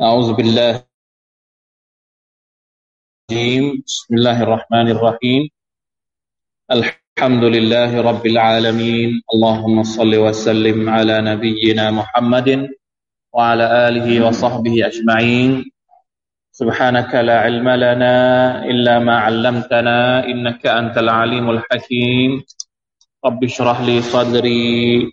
أعوذ بالله بسم الله الرحمن الرحيم. الحمد لله رب العالمين. اللهم صل وسلم على نبينا محمد وعلى آله وصحبه أجمعين. سبحانك لا علم لنا إلا ما علمتنا إنك أنت العليم الحكيم. رب اشرح لي صدري.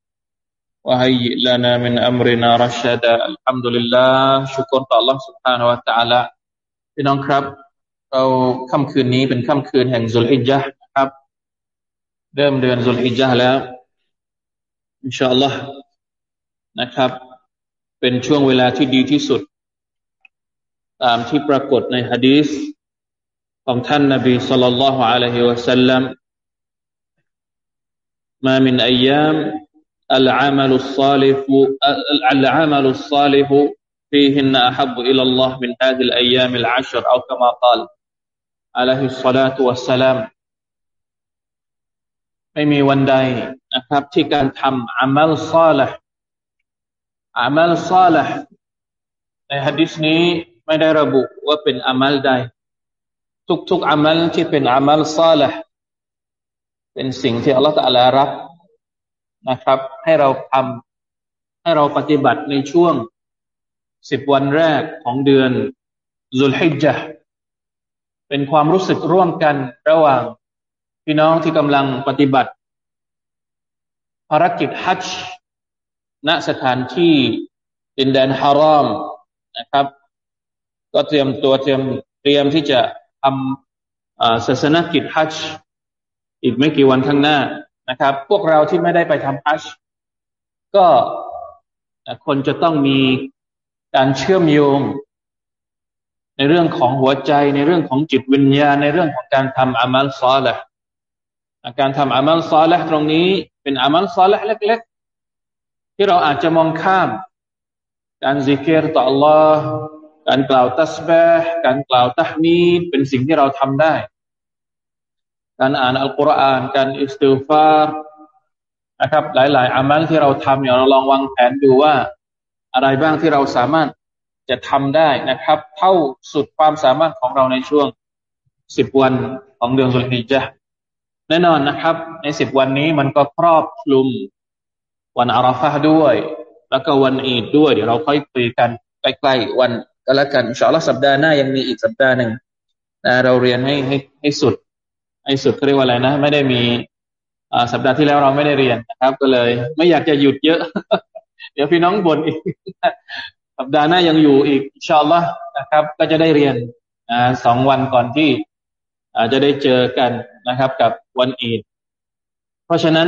وهيئ لنا من أمرنا رشدا الحمد لله ชุกรต่อ Allah سبحانه และ تعالى พี่น้องครับเราค่ำคืนนี้เป็นค่ำคืนแห่งซุลฮิจญะนะครับเริ่มเดือนซุลฮิจญะแล้วอินชาอัลลอฮ์นะครับ เป็นช่วงเวลาที่ดีที่สุด ตามที่ปรากฏในฮะดีษของท่านนบีสัลลัลลอฮุอะลัยฮิวะสัลลัมมามินอายาม العمل الصالح العمل الصالح فيهن أحب إلى الله من هذه الأيام العشر أو كما قال عليه الصلاة والسلام ไม่มีวันใดนะครับที่การทำอามัลซาลห์อามัลซาลห์ในฮะดิษนี้ไม่ได้ระบุว่าเป็นอามัลใดทุกๆอามัลที่เป็นอามัลซาลห์เป็นสิ่งที่อัลลอฮฺตะลารัก นะครับ ให้เราทำให้เราปฏิบัติในช่วงสิบวันแรกของเดือนซุลฮิจญะเป็นความรู้สึกร่วมกันระหว่างพี่น้องที่กำลังปฏิบัติ ภารกิจฮัจญ์ณสถานที่ดินแดนฮารอมนะครับ ก็เตรียมตัวเตรียมเตรียมที่จะทำศาสนกิจฮัจญ์อีกไม่กี่วันข้างหน้า นะครับ พวกเราที่ไม่ได้ไปทำฮัจญ์ก็คนจะต้องมีการเชื่อมโยง ในเรื่องของหัวใจ ในเรื่องของจิตวิญญาณ ในเรื่องของการทำอามัลซอละการทำอามัลซอละตรงนี้เป็นอามัลซอละเล็ก ๆ ที่เราอาจจะมองข้าม การซิกเกตต่อ Allah การกล่าวตัสบห์การกล่าวตะมีดเป็นสิ่งที่เราทำได้ การอ่านอัลกุรอานการอิสติฟารนะครับ หลาย ๆอามัลที่เราทำเนี่ยเราลองวางแผนดูว่า อะไรบ้างที่เราสามารถจะทำได้นะครับ เท่าสุดความสามารถของเราในช่วงสิบวันของเดือนสุลฮิจแน่นอนนะครับ ในสิบวันนี้มันก็ครอบคลุมวันอาราฟะด้วย แล้วก็วันอีดด้วย เดี๋ยวเราค่อยคุยกันใกล้ๆวันก็แล้วกันอินชาอัลลอฮ์สัปดาห์หน้ายังมีอีกสัปดาห์หนึ่งนะเราเรียนให้ให้ให้สุด ให้สุดเขาเรียกว่าอะไรนะ ไม่ได้มีสัปดาห์ที่แล้วเราไม่ได้เรียนนะครับ ก็เลย ไม่อยากจะหยุดเยอะ เดี๋ยวพี่น้องบ่นอีก สัปดาห์หน้ายังอยู่อีกชอลละนะครับ ก็จะได้เรียนสองวันก่อนที่จะได้เจอกันนะครับ กับวันอีดเพราะฉะนั้น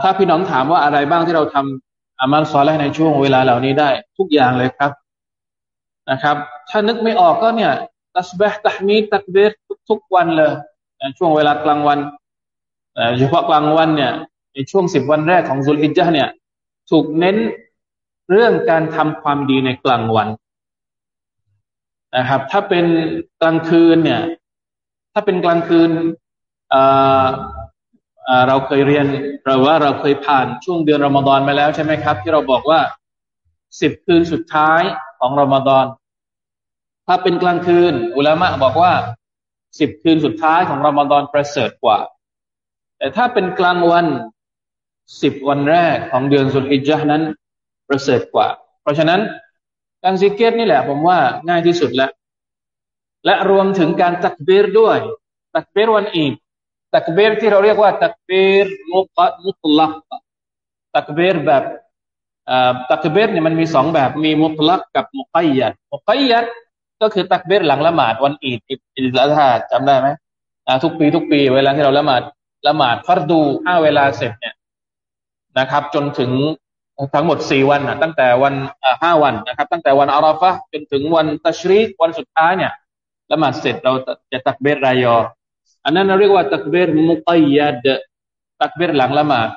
ถ้าพี่น้องถามว่าอะไรบ้างที่เราทำอามัลซอลในช่วงเวลาเหล่านี้ได้ ทุกอย่างเลยครับนะครับ ถ้านึกไม่ออกก็เนี่ย ตัสบห์ตะมีตักเบรทุกๆวันเลยช่วงเวลากลางวันเฉพาะกลางวันเนี่ยในช่วงสิบวันแรกของซุลฮิจญะเนี่ย ถูกเน้นเรื่องการทำความดีในกลางวันนะครับ ถ้าเป็นกลางคืนเนี่ย ถ้าเป็นกลางคืนเราเคยเรียนเราว่าเราเคยผ่านช่วงเดือนรอมฎอนมาแล้วใช่ไหมครับ ที่เราบอกว่าสิบคืนสุดท้ายของรอมฎอน ถ้าเป็นกลางคืน อุลามะบอกว่าสิบคืนสุดท้ายของรอมฎอนประเสริฐกว่า แต่ถ้าเป็นกลางวันสิบวันแรกของเดือนสุลฮิจญ์นั้นประเสริฐกว่า เพราะฉะนั้นการซิกเกตนี่แหละผมว่าง่ายที่สุดแล้ว และรวมถึงการตักเบรด้วย ตักเบรวันอีดตักเบรที่เราเรียกว่า ตักเบรมุกมุตลักตักเบรแบบตักเบรเนี่ยมันมีสองแบบมีมุตลักกับมุกัยยัดมุกัยยัด ก็คือตักเบรหลังละหมาดวันอีดอิดละธาจำได้ไหมทุกปีทุกปี เวลาที่เราละหมาดละหมาดฟัรดูห้าเวลาเสร็จเนี่ยนะครับ จนถึงทั้งหมดสี่วันนะตั้งแต่วันห้าวันนะครับ ตั้งแต่วันอาราฟะจนถึงวันตัชรีกวันสุดท้ายเนี่ยละหมาดเสร็จเราจะตักเบรรายอ อันนั้นเราเรียกว่าตักเบรมุกัยยัดตักเบรหลังละหมาด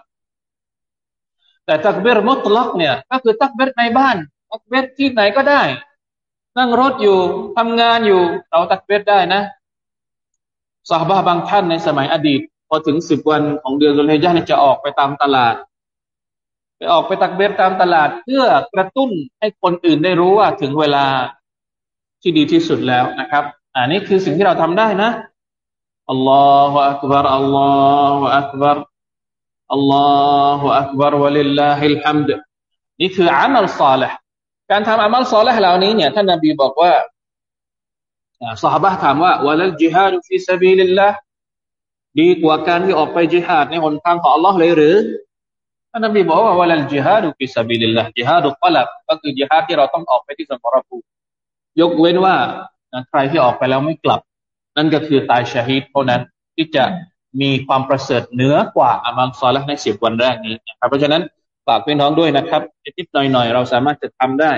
แต่ตักเบรมุตลักเนี่ย ก็คือตักเบรในบ้านตักเบรที่ไหนก็ได้ นั่งรถอยู่ทำงานอยู่ เราตักเบรได้นะสาบาบางท่านในสมัยอดีต พอถึงสิบวันของเดือนสุลฮิจญาจะออกไปตามตลาด ไปออกไปตักเบรตามตลาด เพื่อกระตุ้นให้คนอื่นได้รู้ว่าถึงเวลาที่ดีที่สุดแล้วนะครับอันนี้คือสิ่งที่เราทำได้นะอัลลอฮฺอักบารอัลลอฮฺอักบารอัลลอฮฺอักบารวะลิลลาฮิลฮัมดนี่คือ عمل صالح การทำ عمل صالح เหล่านี้เนี่ยท่านนบีบอกว่าซอฮาบะฮ์ถามว่า ولا الجهاد في سبيل الله ดีกว่าการที่ออกไปจิฮาดในหนทางของอัลลอฮ์เลยหรือท่านนบีบอกว่า ولا الجهاد في سبيل الله จิฮาดุกลับก็คือจิฮาดที่เราต้องออกไปที่สมรภูมิยกเว้นว่าใครที่ออกไปแล้วไม่กลับ นั่นก็คือตาย شهيد เท่านั้นที่จะมีความประเสริฐเหนือกว่าعمل صالح ในสิบวันแรกนี้นะครับเพราะฉะนั้น ฝากพี่น้องด้วยนะครับนิดหน่อยๆเราสามารถจะทำได้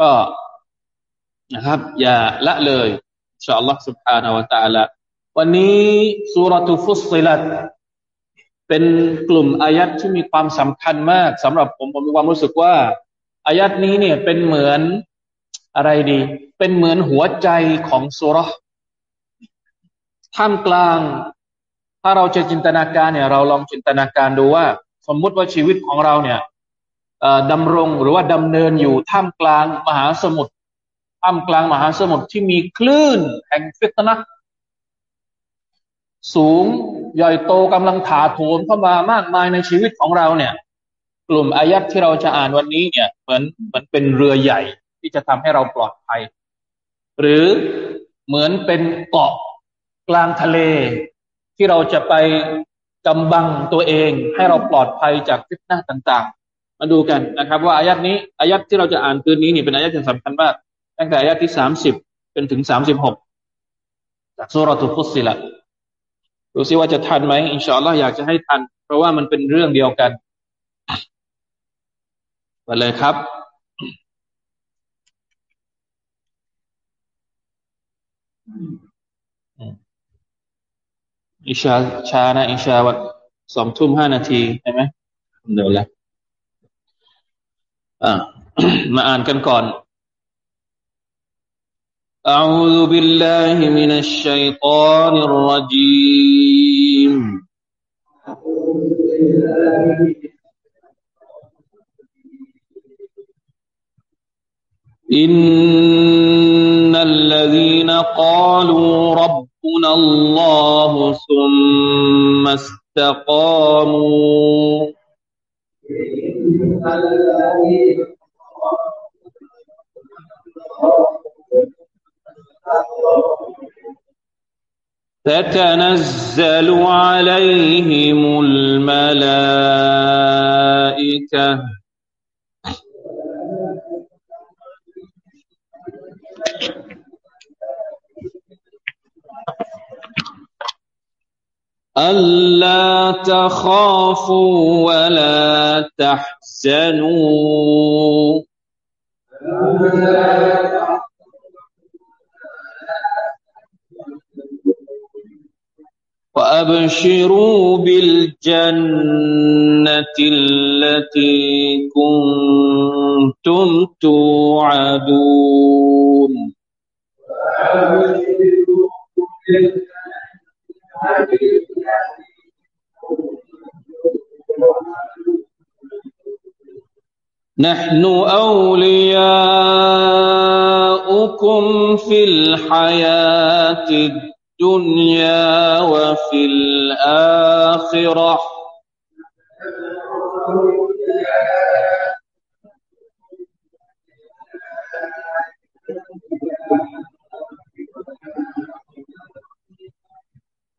ก็นะครับ อย่าละเลยอินชาอัลลอฮ์ سبحانه และ تعالى วันนี้สุรทูฟุสซิลัตเป็นกลุ่มอายัดที่มีความสำคัญมากสำหรับผมผมมีความรู้สึกว่า อายัดนี้เนี่ยเป็นเหมือนอะไรดี เป็นเหมือนหัวใจของสุรท่ามกลาง ถ้าเราจะจินตนาการเนี่ย เราลองจินตนาการดูว่า สมมุติว่าชีวิตของเราเนี่ยดำรงหรือว่าดำเนินอยู่ท่ามกลางมหาสมุทรท่ามกลางมหาสมุทรที่มีคลื่นแห่งฟิตนะสูงใหญ่โตกำลังถาโถมเข้ามามากมายในชีวิตของเราเนี่ย กลุ่มอายัดที่เราจะอ่านวันนี้เนี่ยเหมือนเหมือนเป็นเรือใหญ่ที่จะทำให้เราปลอดภัย หรือเหมือนเป็นเกาะกลางทะเลที่เราจะไป กำบังตัวเองให้เราปลอดภัยจากฟิตนะต่างๆ มาดูกันนะครับ ว่าอายัดนี้อายัดที่เราจะอ่านคืนนี้นี่เป็นอายัดที่สำคัญมากตั้งแต่อายัดที่สามสิบเป็นถึงสามสิบหกจากสุรทุฟุสิละดูซิว่าจะทันไหมอินชาอัลลอฮ์อยากจะให้ทัน เพราะว่ามันเป็นเรื่องเดียวกันไปเลยครับ อิชาชานะอิชาวัดสองทุ่มห้านาทีใช่ไหมเดี๋ยวละอ่ามาอ่านกันก่อน أعوذ بالله من الشيطان الرجيم إن الذين قالوا ربنا الله ثم استقاموا. تتنزل عليهم الملائكة. ألا تخافوا ولا تحزنوا. وأبشروا بالجنة التي كنتم توعدون. نحن أولياؤكم في الحياة الدنيا وفي الآخرة.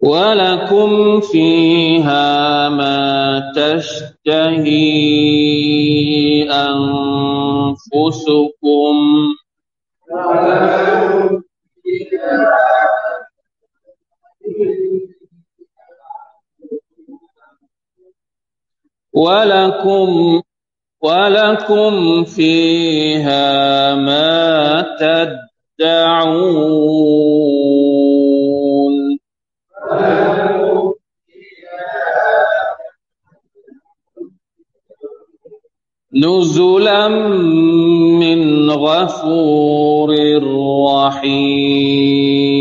ولكم فيها ما تشتهي أنفسكم ولكم ولكم فيها ما تدعون نزلا من غفور رحيم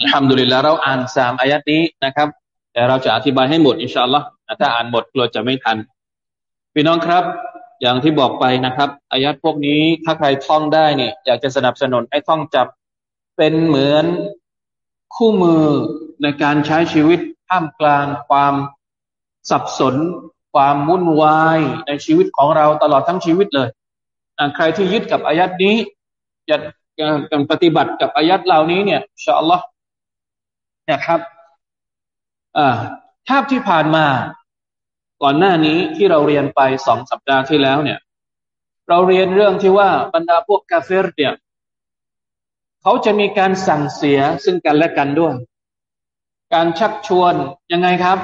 อัลฮัมดุลิลละเราอ่านสามอายัดนี้นะครับ แต่เราจะอธิบายให้หมดอินชาอัลลอฮ์ถ้าอ่านหมดกลัวจะไม่ทัน พี่น้องครับ อย่างที่บอกไปนะครับ อายัดพวกนี้ถ้าใครท่องได้นี่อยากจะสนับสนุนให้ท่องจับเป็นเหมือนคู่มือ ในการใช้ชีวิตท่ามกลางความสับสน ความวุ่นวายในชีวิตของเราตลอดทั้งชีวิตเลยใครที่ยึดกับอายัดนี้จะการปฏิบัติกับอายัดเหล่านี้เนี่ยชอัลลอฮ์นะครับอ่าภาพที่ผ่านมา ก่อนหน้านี้ที่เราเรียนไปสองสัปดาห์ที่แล้วเนี่ย เราเรียนเรื่องที่ว่าบรรดาพวกกาเฟรเนี่ยเขาจะมีการสั่งเสียซึ่งกันและกันด้วย การชักชวนยังไงครับ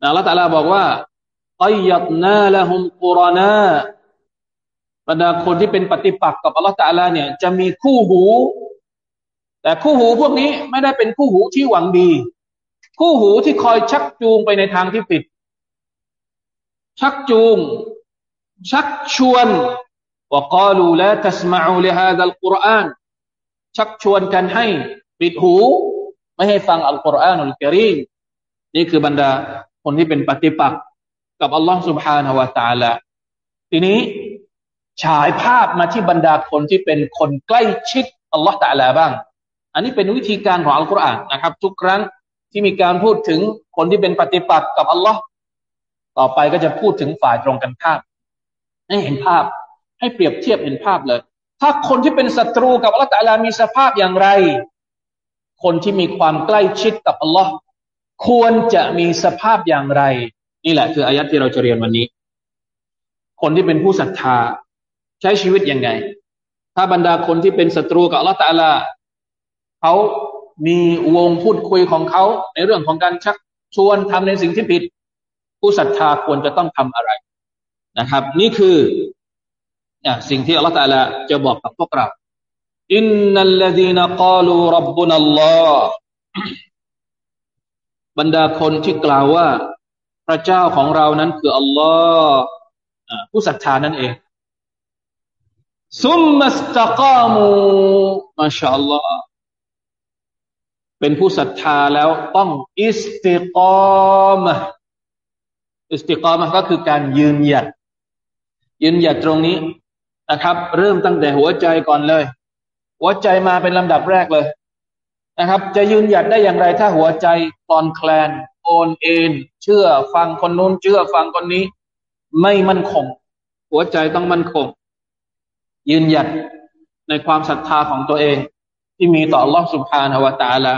อัลลอฮฺตาลาบอกว่ากัยัดนาละฮุมกุรนาบรรดาคนที่เป็นปฏิปักษ์กับอัลลอฮฺตาลาเนี่ยจะมีคู่หู แต่คู่หูพวกนี้ไม่ได้เป็นคู่หูที่หวังดี คู่หูที่คอยชักจูงไปในทางที่ผิด ชักจูง ชักชวนว่ากาลูละตัสมาอูลิฮาดัลกุรอานชักชวนกันให้ปิดหู ไม่ให้ฟังอัลกุรอานอัลกิริมนี่คือบรรดาคนที่เป็นปฏิปักษ์กับอัลลอฮ์ سبحانه และ تعالى ทีนี้ฉายภาพมาที่บรรดาคนที่เป็นคนใกล้ชิดอัลลอฮ์ตะลาบ้างอันนี้เป็นวิธีการของอัลกุรอานนะครับ ทุกครั้งที่มีการพูดถึงคนที่เป็นปฏิปักษ์กับอัลลอฮ์ต่อไปก็จะพูดถึงฝ่ายตรงกันข้ามให้เห็นภาพ ให้เปรียบเทียบเห็นภาพเลย ถ้าคนที่เป็นศัตรูกับอัลลอฮ์ตะลามีสภาพอย่างไร คนที่มีความใกล้ชิดกับอัลลอฮ์ควรจะมีสภาพอย่างไร นี่แหละคืออายัดที่เราจะเรียนวันนี้ คนที่เป็นผู้ศรัทธาใช้ชีวิตยังไง ถ้าบรรดาคนที่เป็นศัตรูกับอัลลอฮ์ตะลาเขามีวงพูดคุยของเขาในเรื่องของการชักชวนทำในสิ่งที่ผิด ผู้ศรัทธาควรจะต้องทำอะไรนะครับ นี่คือสิ่งที่อัลลอฮฺตาลาจะบอกกับพวกเรา อินนัลลดีนกาลูรับบุนัลลอฮ์บรรดาคนที่กล่าวว่า พระเจ้าของเรานั้นคืออัลลอฮ์ผู้ศรัทธานั่นเองثم استقاموا ما شاء الله เป็นผู้ศรัทธาแล้วต้องاستقامة استقامة ก็คือการยืนหยัด ยืนหยัดตรงนี้นะครับ เริ่มตั้งแต่หัวใจก่อนเลย หัวใจมาเป็นลำดับแรกเลยนะครับ จะยืนหยัดได้อย่างไร ถ้าหัวใจตอนแคลน โอนเอ็นเชื่อฟังคนนู้นเชื่อฟังคนนี้ ไม่มั่นคง หัวใจต้องมั่นคง ยืนหยัดในความศรัทธาของตัวเอง ที่มีต่อ Allah سبحانه และ تعالى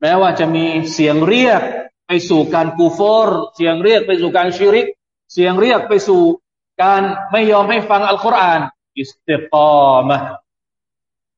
แม้ว่าจะมีเสียงเรียกไปสู่การกูฟอร์เสียงเรียกไปสู่การชิริก เสียงเรียกไปสู่การไม่ยอมให้ฟังอัลกุรอานอิสติกอมะ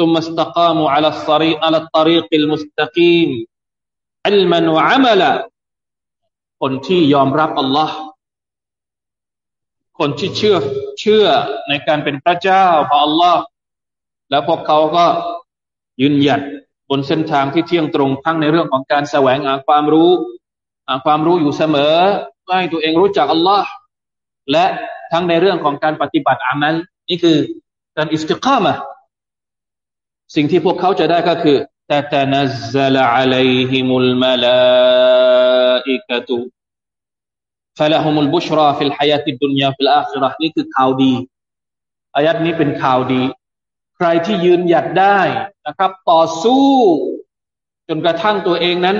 ثم استقاموا على الطريق على الطريق المستقيم علما وعملا คนที่ยอมรับอัลลอฮ์คนที่เชื่อเชื่อในการเป็นพระเจ้าของอัลลอฮ์แล้วพวกเขาก็ยืนหยัดบนเส้นทางที่เที่ยงตรงทั้งในเรื่องของการแสวงหาความรู้ความรู้อยู่เสมอให้ตัวเองรู้จักอัลลอฮ์และทั้งในเรื่องของการปฏิบัติอามัลนี่คือการอิสติกามะ สิ่งที่พวกเขาจะได้ก็คือتتنزل عليهم الملائكة فلهم البشرى في الحياة الدنيا في الآخرة นี่คือข่าวดีอายะฮ์นี้เป็นข่าวดี ใครที่ยืนหยัดได้นะครับ ต่อสู้ จนกระทั่งตัวเองนั้น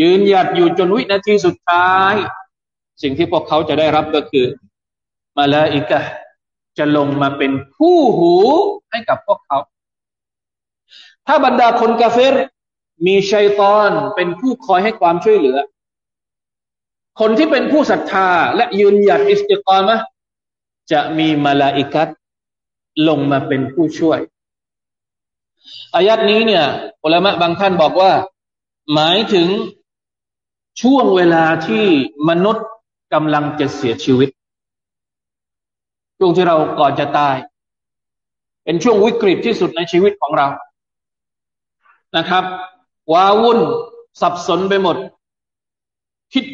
ยืนหยัดอยู่จนวินาทีสุดท้าย สิ่งที่พวกเขาจะได้รับก็คือ มาลาอิกะจะลงมาเป็นคู่หูให้กับพวกเขา ถ้าบรรดาคนกาเฟรมีชัยตอนเป็นผู้คอยให้ความช่วยเหลือ คนที่เป็นผู้ศรัทธาและยืนหยัดอิสติกรมะจะมีมาลาอิกัตลงมาเป็นผู้ช่วย อายัดนี้เนี่ยอุลามะบางท่านบอกว่า หมายถึงช่วงเวลาที่มนุษย์กำลังจะเสียชีวิต ช่วงที่เราก่อนจะตาย เป็นช่วงวิกฤตที่สุดในชีวิตของเรา นะครับว้าวุ่นสับสนไปหมด คิด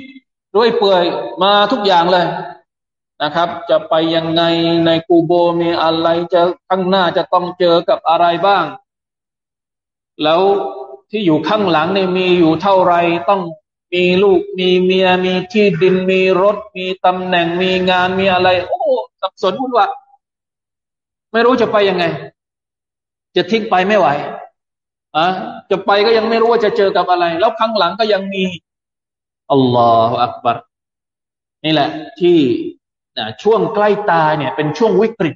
ด้วยเปื่อยมาทุกอย่างเลยนะครับ จะไปยังไงในกูโบมีอะไรจะข้างหน้าจะต้องเจอกับอะไรบ้าง แล้วที่อยู่ข้างหลังเนี่ยมีอยู่เท่าไรต้องมีลูกมีเมียมีที่ดินมีรถ มีตำแหน่งมีงานมีอะไร โอ้สับสนวุ่นวายไม่รู้จะไปยังไง จะทิ้งไปไม่ไหว อะจะไปก็ยังไม่รู้ว่าจะเจอกับอะไร แล้วข้างหลังก็ยังมีอัลลอฮฺอักบารนี่แหละที่นะช่วงใกล้ตายเนี่ย เป็นช่วงวิกฤต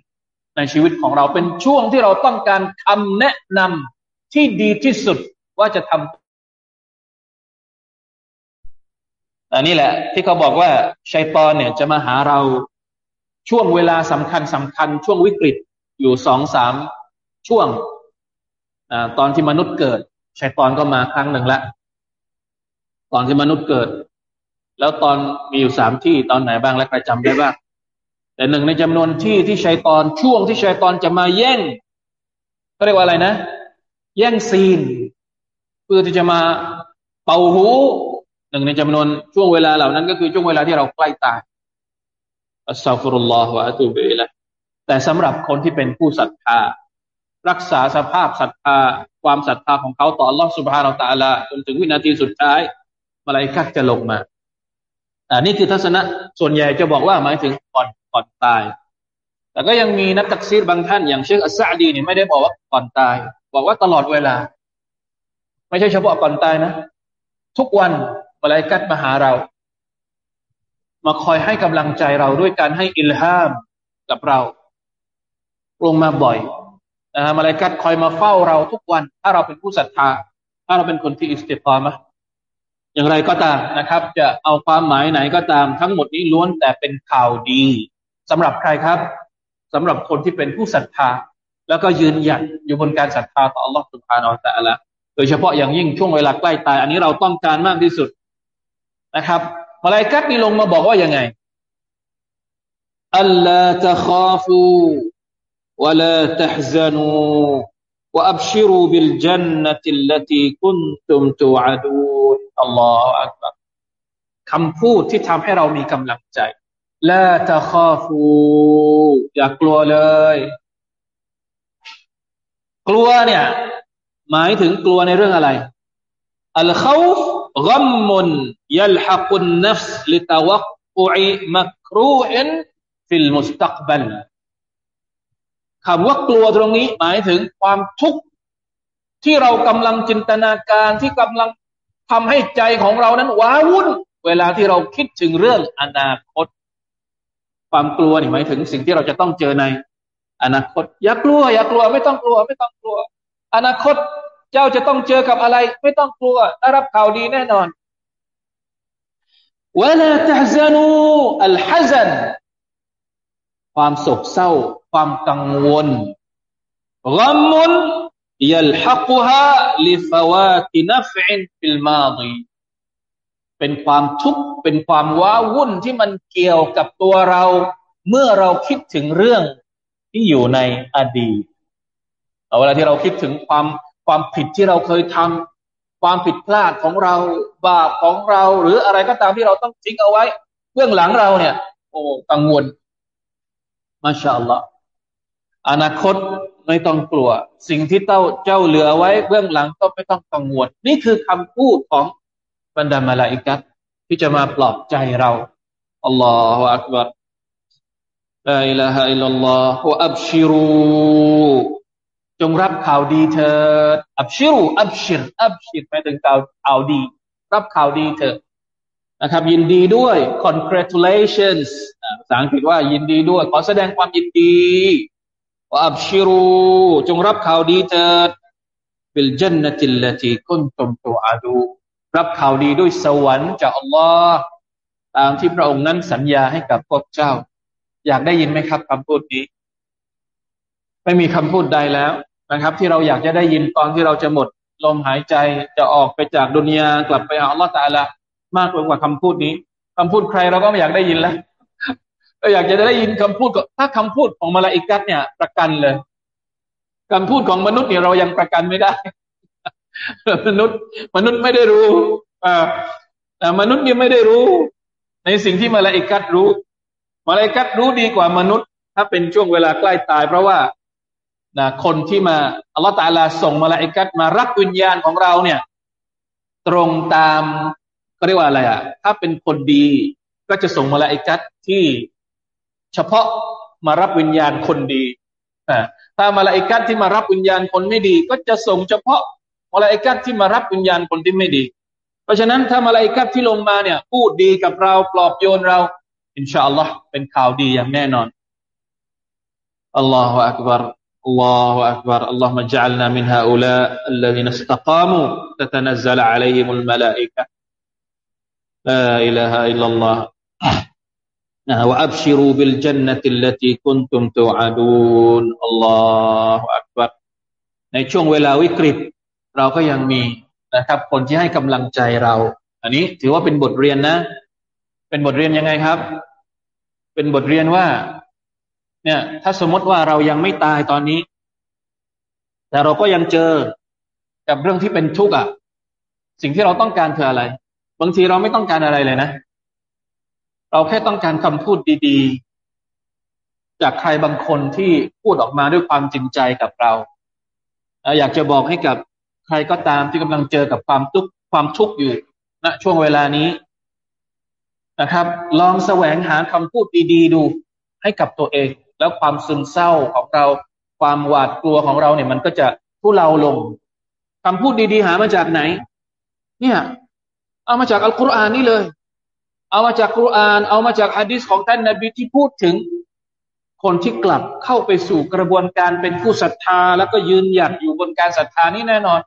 ในชีวิตของเราเป็นช่วงที่เราต้องการคำแนะนำที่ดีที่สุดว่าจะทำอันนี้แหละ ที่เขาบอกว่าชัยตอนเนี่ยจะมาหาเราช่วงเวลาสำคัญสำคัญช่วงวิกฤตอยู่สองสามช่วง ตอนที่มนุษย์เกิดชัยตอนก็มาครั้งหนึ่งละตอนที่มนุษย์เกิด แล้วตอนมีอยู่สามที่ตอนไหนบ้างและใครจำได้บ้างแต่หนึ่งในจำนวนที่ที่ชัยตอนช่วงที่ชัยตอนจะมาแย่งก็เรียกว่าอะไรนะ แย่งซีน เพื่อที่จะมาเป่าหูหนึ่งในจำนวนช่วงเวลาเหล่านั้นก็คือช่วงเวลาที่เราใกล้ตายอัสซาฟุรุลลอฮฺวะอัตุบิละแต่สำหรับคนที่เป็นผู้ศรัทธา รักษาสภาพศรัทธาความศรัทธาของเขาต่อ Allah سبحانه และ تعالى จนถึงวินาทีสุดท้ายมาลายคักจะลงมาอันนี้คือทัศนะส่วนใหญ่จะบอกว่าหมายถึงก่อนก่อนตาย แต่ก็ยังมีนักตักซีรบางท่านอย่างเชคอัสซาดีนี่ไม่ได้บอกว่าก่อนตาย บอกว่าตลอดเวลา ไม่ใช่เฉพาะก่อนตายนะ ทุกวันมาลายกัดมาหาเรา มาคอยให้กำลังใจเราด้วยการให้อิลฮามกับเราลงมาบ่อย นะฮะมาลายกัดคอยมาเฝ้าเราทุกวัน ถ้าเราเป็นผู้ศรัทธา ถ้าเราเป็นคนที่อิสติฟามะอย่างไรก็ตามนะครับ จะเอาความหมายไหนก็ตาม ทั้งหมดนี้ล้วนแต่เป็นข่าวดี สำหรับใครครับ สำหรับคนที่เป็นผู้ศรัทธา แล้วก็ยืนหยัดอยู่บนการศรัทธาต่ออัลลอฮฺสุบฮานาอัลตะละโดยเฉพาะอย่างยิ่งช่วงเวลาใกล้ตาย อันนี้เราต้องการมากที่สุดนะครับมาลายกัดนี่ลงมาบอกว่ายังไงอัลลาตะคอฟู ولا تحزنوا وأبشروا بالجنة التي كنتم توعدون الله أكبر คำพูดที่ทำให้เรามีกำลังใจลาตะคาฟูอย่ากลัวเลย กลัวเนี่ย หมายถึงกลัวในเรื่องอะไรอัลคาฟกัมมุนยัลฮักุนนัฟส์ลิตะวักอุอิมักรูอินฟิลมุสตักบัล คำว่ากลัวตรงนี้หมายถึงความทุกข์ที่เรากำลังจินตนาการที่กำลังทำให้ใจของเรานั้นว้าวุ่น เวลาที่เราคิดถึงเรื่องอนาคต ความกลัวนี่หมายถึงสิ่งที่เราจะต้องเจอใน อนาคต อย่ากลัว อย่ากลัว ไม่ต้องกลัว ไม่ต้องกลัว อนาคตเจ้าจะต้องเจอกับอะไร ไม่ต้องกลัวได้รับข่าวดีแน่นอนولا تحزنوا الحزن ความโศกเศร้า ความกังวลغم يلحق لفوات نفع في الماضي เป็นความทุกข์เป็นความว้าวุ่นที่มันเกี่ยวกับตัวเรา เมื่อเราคิดถึงเรื่องที่อยู่ในอดีตเวลาที่เราคิดถึงความความผิดที่เราเคยทำความผิดพลาดของเรา บาปของเรา หรืออะไรก็ตามที่เราต้องทิ้งเอาไว้ เบื้องหลังเราเนี่ย โอ้กังวลมาชาอัลลอฮ์ อนาคตไม่ต้องกลัว สิ่งที่เจ้าเจ้าเหลือไว้เบื้องหลังก็ไม่ต้องกังวล นี่คือคำพูดของบรรดามาลาอิกัตที่จะมาปลอบใจเราอัลลอฮฺอักบารลาอิลาฮะอิลลัลลอฮฺอับชิรูจงรับข่าวดีเถิดอับชิรูอับชิรอับชิรหมายถึงข่าวข่าวดี รับข่าวดีเถิดนะครับ ยินดีด้วย congratulations ภาษาอังกฤษว่ายินดีด้วย ขอแสดงความยินดี ว่าอับชิรูจงรับข่าวดีเถิดบิลจันนติลลตีคุนตุมตูอาดู รับข่าวดีด้วยสวรรค์จากอัลลอฮ์ตามที่พระองค์นั้นสัญญาให้กับพวกเจ้า อยากได้ยินไหมครับคำพูดนี้ ไม่มีคำพูดใดแล้วนะครับ ที่เราอยากจะได้ยินตอนที่เราจะหมดลมหายใจจะออกไปจากดุนยากลับไปหาอัลลอฮฺตาละมากกว่าคำพูดนี้คำพูดใครเราก็ไม่อยากได้ยินแล้ว เราอยากจะได้ยินคำพูดก็ถ้าคำพูดของมาลาอิกัสเนี่ย ประกันเลยคำพูดของมนุษย์เนี่ยเรายังประกันไม่ได้ มนุษย์มนุษย์ไม่ได้รู้อ่ามนุษย์เนี่ยไม่ได้รู้ ในสิ่งที่มาลาอิกัสรู้ มาลาอิกัสรู้ดีกว่ามนุษย์ ถ้าเป็นช่วงเวลาใกล้ตาย เพราะว่านะคนที่มาอัลลอฮฺตาลาส่งมาลาอิกัสมารับวิญญาณของเราเนี่ย ตรงตามเขาเรียกว่าอะไรอะถ้าเป็นคนดีก็จะส่งมาลาอิกัสที่ เฉพาะมารับวิญญาณคนดีถ้ามาลาอิกัสที่มารับวิญญาณคนไม่ดี ก็จะส่งเฉพาะมาลาอิกัสที่มารับวิญญาณคนที่ไม่ดี เพราะฉะนั้นถ้ามาลาอิกัสที่ลงมาเนี่ย พูดดีกับเราปลอบโยนเรา อินชาอัลลอฮ์เป็นข่าวดีอย่างแน่นอนอัลลอฮฺอักบาร الله أكبر اللهم اجعلنا من هؤلاء الذين استقاموا تتنزل عليهم الملائكة لا إله إلا الله นะฮะว่าأبشروا بالجنة التي كنتم توعدون اللهฮฺอักบัรในช่วงเวลาวิกฤต เราก็ยังมีนะครับ คนที่ให้กำลังใจเรา อันนี้ถือว่าเป็นบทเรียนนะ เป็นบทเรียนยังไงครับ เป็นบทเรียนว่า เนี่ย ถ้าสมมติว่าเรายังไม่ตายตอนนี้ แต่เราก็ยังเจอกับเรื่องที่เป็นทุกข์อะ สิ่งที่เราต้องการคืออะไร บางทีเราไม่ต้องการอะไรเลยนะ เราแค่ต้องการคำพูดดีๆ จากใครบางคนที่พูดออกมาด้วยความจริงใจกับเรา อยากจะบอกให้กับใครก็ตามที่กำลังเจอกับความทุกข์ความทุกข์อยู่ณนะช่วงเวลานี้นะครับ ลองแสวงหาคำพูดดีๆ ดูให้กับตัวเอง แล้วความซึมเศร้าของเรา ความหวาดกลัวของเราเนี่ยมันก็จะทุเลาลงคำพูดดีๆ หามาจากไหน เนี่ย เอามาจากอัลกุรอานนี่เลย เอามาจากกุรอาน เอามาจากฮะดิษของท่านนาบีที่พูดถึง คนที่กลับเข้าไปสู่กระบวนการเป็นผู้ศรัทธา แล้วก็ยืนหยัดอยู่บนการศรัทธานี่แน่นอน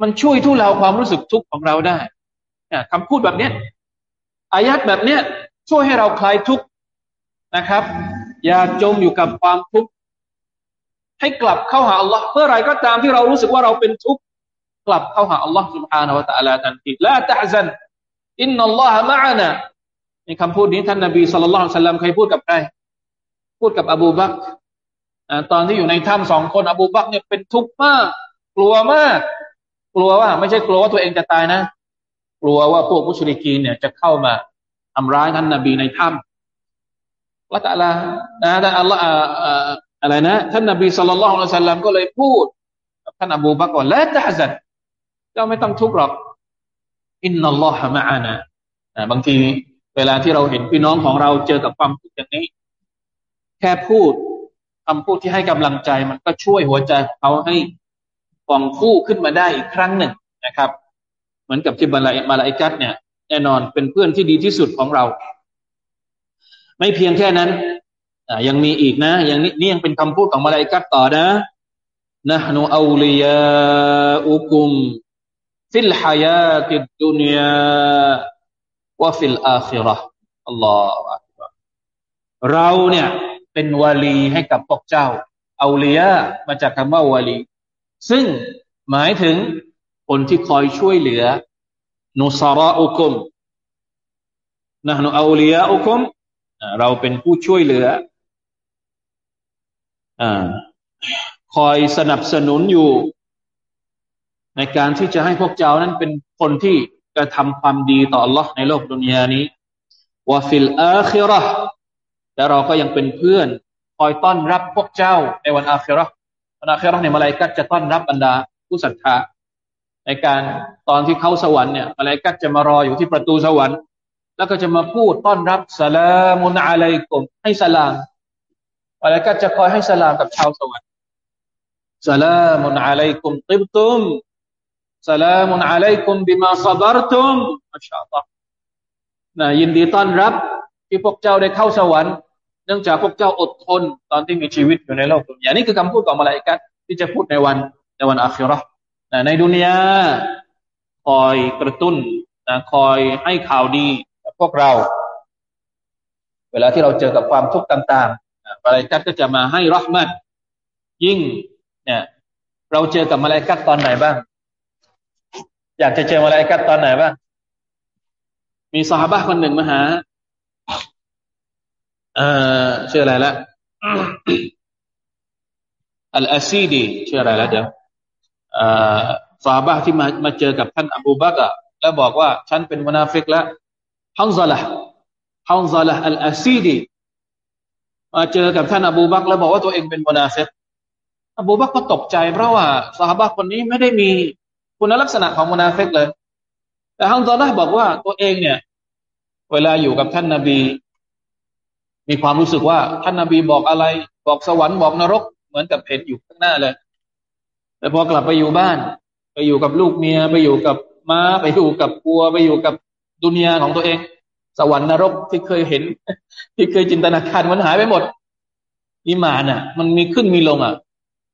มันช่วยทุเลาความรู้สึกทุกข์ของเราได้เนี่ยคำพูดแบบเนี้ยอายัดแบบเนี้ยช่วยให้เราคลายทุกข์นะครับอย่าจมอยู่กับความทุกข์ให้กลับเข้าหาอัลลอฮ์เพื่อไรก็ตามที่เรารู้สึกว่าเราเป็นทุกข์กลับเข้าหาอัลลอฮ์ سبحانه และ تعالى ทันทีละตะซัน อินนัลลอฮะมะอานะในคำพูดนี้ท่านนบีสุลต่านสัลลัมเคยพูดกับใคร พูดกับอบูบักตอนที่อยู่ในถ้ำสองคนอบูบักเนี่ยเป็นทุกข์มาก กลัวมาก กลัวว่า ไม่ใช่กลัวว่าตัวเองจะตายนะ กลัวว่าพวกมุชริกีนเนี่ยจะเข้ามาทำร้ายท่านนบีในถ้ำละตะลานะแต่อัลลอฮ์อะไรนะท่านนบีสุลต่านสัลลัมก็เลยพูดกับท่านอบูบักว่าละตะซันเจ้าไม่ต้องทุกข์หรอก อินนัลลอฮะมะอานะบางทีเวลาที่เราเห็นพี่น้องของเราเจอกับความทุกข์อย่างนี้ แค่พูดคำพูดที่ให้กำลังใจมันก็ช่วยหัวใจเขาให้ฟองฟูขึ้นมาได้อีกครั้งหนึ่งนะครับ เหมือนกับที่มาลามาลาอิกัสเนี่ยแน่นอนเป็นเพื่อนที่ดีที่สุดของเรา ไม่เพียงแค่นั้นยังมีอีกนะยังนี้นี่ยังเป็นคำพูดของมาลาอิกัตต่อนะ نحن أولياؤكم في الحياة الدنيا وفي الآخرة อัลลอฮฺเราเนี่ยเป็นวาลีให้กับพวกเจ้าأولياء มาจากคำว่าวาลี ซึ่งหมายถึงคนที่คอยช่วยเหลือนุสราอุกุมนะนูอูลียอุกุมเราเป็นผู้ช่วยเหลืออคอยสนับสนุนอยู่ ในการที่จะให้พวกเจ้านั้นเป็นคนที่กระทำความดีต่อ Allah ในโลกดุนยานี้ว่าฟิลอาคิรอและเราก็ยังเป็นเพื่อน คอยต้อนรับพวกเจ้าในวันอาคิรอวันอาคิรอในมาลายกัดจะต้อนรับบรรดาผู้ศรัทธาในการตอนที่เข้าสวรรค์เนี่ยมาลายกัดจะมารออยู่ที่ประตูสวรรค์ แล้วก็จะมาพูดต้อนรับสลามุนอะลัยกุมให้สลามอะไรก็จะคอยให้สลามกับชาวสวรรค์สลามุนอะลัยกุมติบตุม สลามุนอะลัยกุมบิมาซับรตุมอัชาอัลลอฮนะยินดีต้อนรับ ที่พวกเจ้าได้เข้าสวรรค์เนื่องจากพวกเจ้าอดทน ตอนที่มีชีวิตอยู่ในโลกดุนยานี่คือคำพูดของมาลาอิกัดที่จะพูดในวันในวันอาคิรอนะในดุนยาคอยกระตุ้นนะคอยให้ข่าวดีกับพวกเรา เวลาที่เราเจอกับความทุกข์ต่างๆมาลาอิกัดก็จะมาให้รหมัดยิ่งเนี่ยเราเจอกับมาลาอิกัดตอนไหนบ้าง อยากจะเจอมาลาอิกัดตอนไหนบ้างมีสหายคนหนึ่งมาหา เอ่อชื่ออะไรละอัลอาซีดีชื่ออะไรละเดี๋ยวอ่าสหายที่มามาเจอกับท่านอบูบักะแล้วบอกว่า ฉันเป็นมุนาฟิกแล้วฮังซาละฮังซาละอัลอาซีดีมาเจอกับท่านอบูบักแล้วบอกว่าตัวเองเป็นมุนาฟิกอบูบักก็ตกใจเพราะว่าสหายคนนี้ไม่ได้มี คุณลักษณะของมุนาฟิกเลย แต่ฮังซอละบอกว่าตัวเองเนี่ย เวลาอยู่กับท่านนาบี มีความรู้สึกว่าท่านนาบีบอกอะไร บอกสวรรค์บอกนรก เหมือนกับเห็นอยู่ข้างหน้าเลย แต่พอกลับไปอยู่บ้าน ไปอยู่กับลูกเมีย ไปอยู่กับม้า ไปอยู่กับปัว ไปอยู่กับดุนยาของตัวเอง สวรรค์นรกที่เคยเห็น ที่เคยจินตนาการมันหายไปหมดอิมานอะ มันมีขึ้นมีลงอะ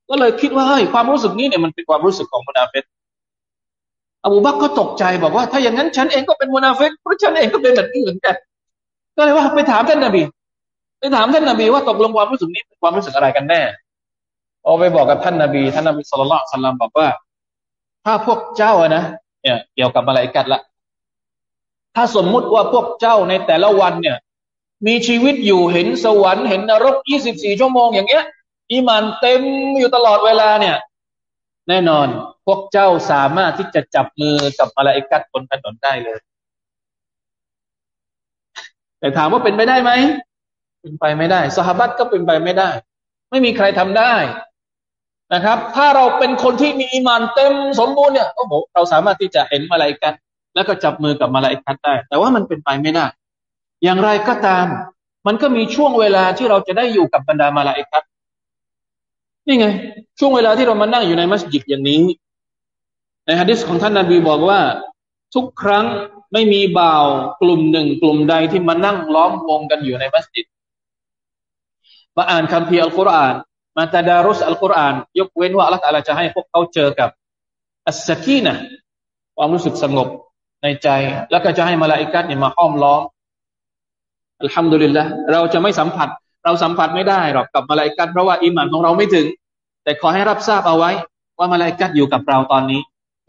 ก็เลยคิดว่าเฮ้ยความรู้สึกนี้เนี่ยมันเป็นความรู้สึกของมุนาเฟต อบูบักก็ตกใจบอกว่า ถ้าอย่างนั้นฉันเองก็เป็นมุนาฟิกเพราะฉันเองก็เป็นแบบนี้เหมือนกันก็เลยว่าไปถามท่านนบีไปถามท่านนบีว่าตกลงความรู้สึกนี้เป็นความรู้สึกอะไรกันแน่พอไปบอกกับท่านนบีท่านนบี صلى الله عليه وسلم บอกว่า ถ้าพวกเจ้านะเนี่ยเกี่ยวกับอะไรกันละถ้าสมมุติว่าพวกเจ้าในแต่ละวันเนี่ย มีชีวิตอยู่เห็นสวรรค์เห็นนรก 24 ชั่วโมงอย่างเงี้ย อีมันเต็มอยู่ตลอดเวลาเนี่ย แน่นอนพวกเจ้าสามารถที่จะจับมือกับมาลาอิกัดบนถนนได้เลย แต่ถามว่าเป็นไปได้ไหม เป็นไปไม่ได้สหบัตก็เป็นไปไม่ได้ ไม่มีใครทำได้นะครับ ถ้าเราเป็นคนที่มีอิมานเต็มสมบูรณ์เนี่ยโอ้โหเราสามารถที่จะเห็นมาลาอิกัดแล้วก็จับมือกับมาลาอิกัดได้ แต่ว่ามันเป็นไปไม่ได้ อย่างไรก็ตาม มันก็มีช่วงเวลาที่เราจะได้อยู่กับบรรดามาลาอิกัด นี่ไง ช่วงเวลาที่เรามานั่งอยู่ในมัสยิดอย่างนี้ ในฮะดิษของท่านนาบีบอกว่า ทุกครั้งไม่มีบ่าวกลุ่มหนึ่ง กลุ่มใดที่มานั่งล้อมวงกันอยู่ในมัสยิดมาอ่านคัมภีร์อัลกุรอาน มาตาดารุสอัลกุรอาน ยกเว้นว่าอัลลอฮฺจะให้พวกเขาเจอกับอัสกีนะความรู้สึกสงบในใจ แล้วก็จะให้มาลาอิกัดเนี่ยมาห้อมล้อมอัลฮัมดุลิลละเราจะไม่สัมผัส เราสัมผัสไม่ได้หรอกกับมาลาอิกัดเพราะว่าอิมานของเราไม่ถึง แต่ขอให้รับทราบเอาไว้ ว่ามาลาอิกัดอยู่กับเราตอนนี้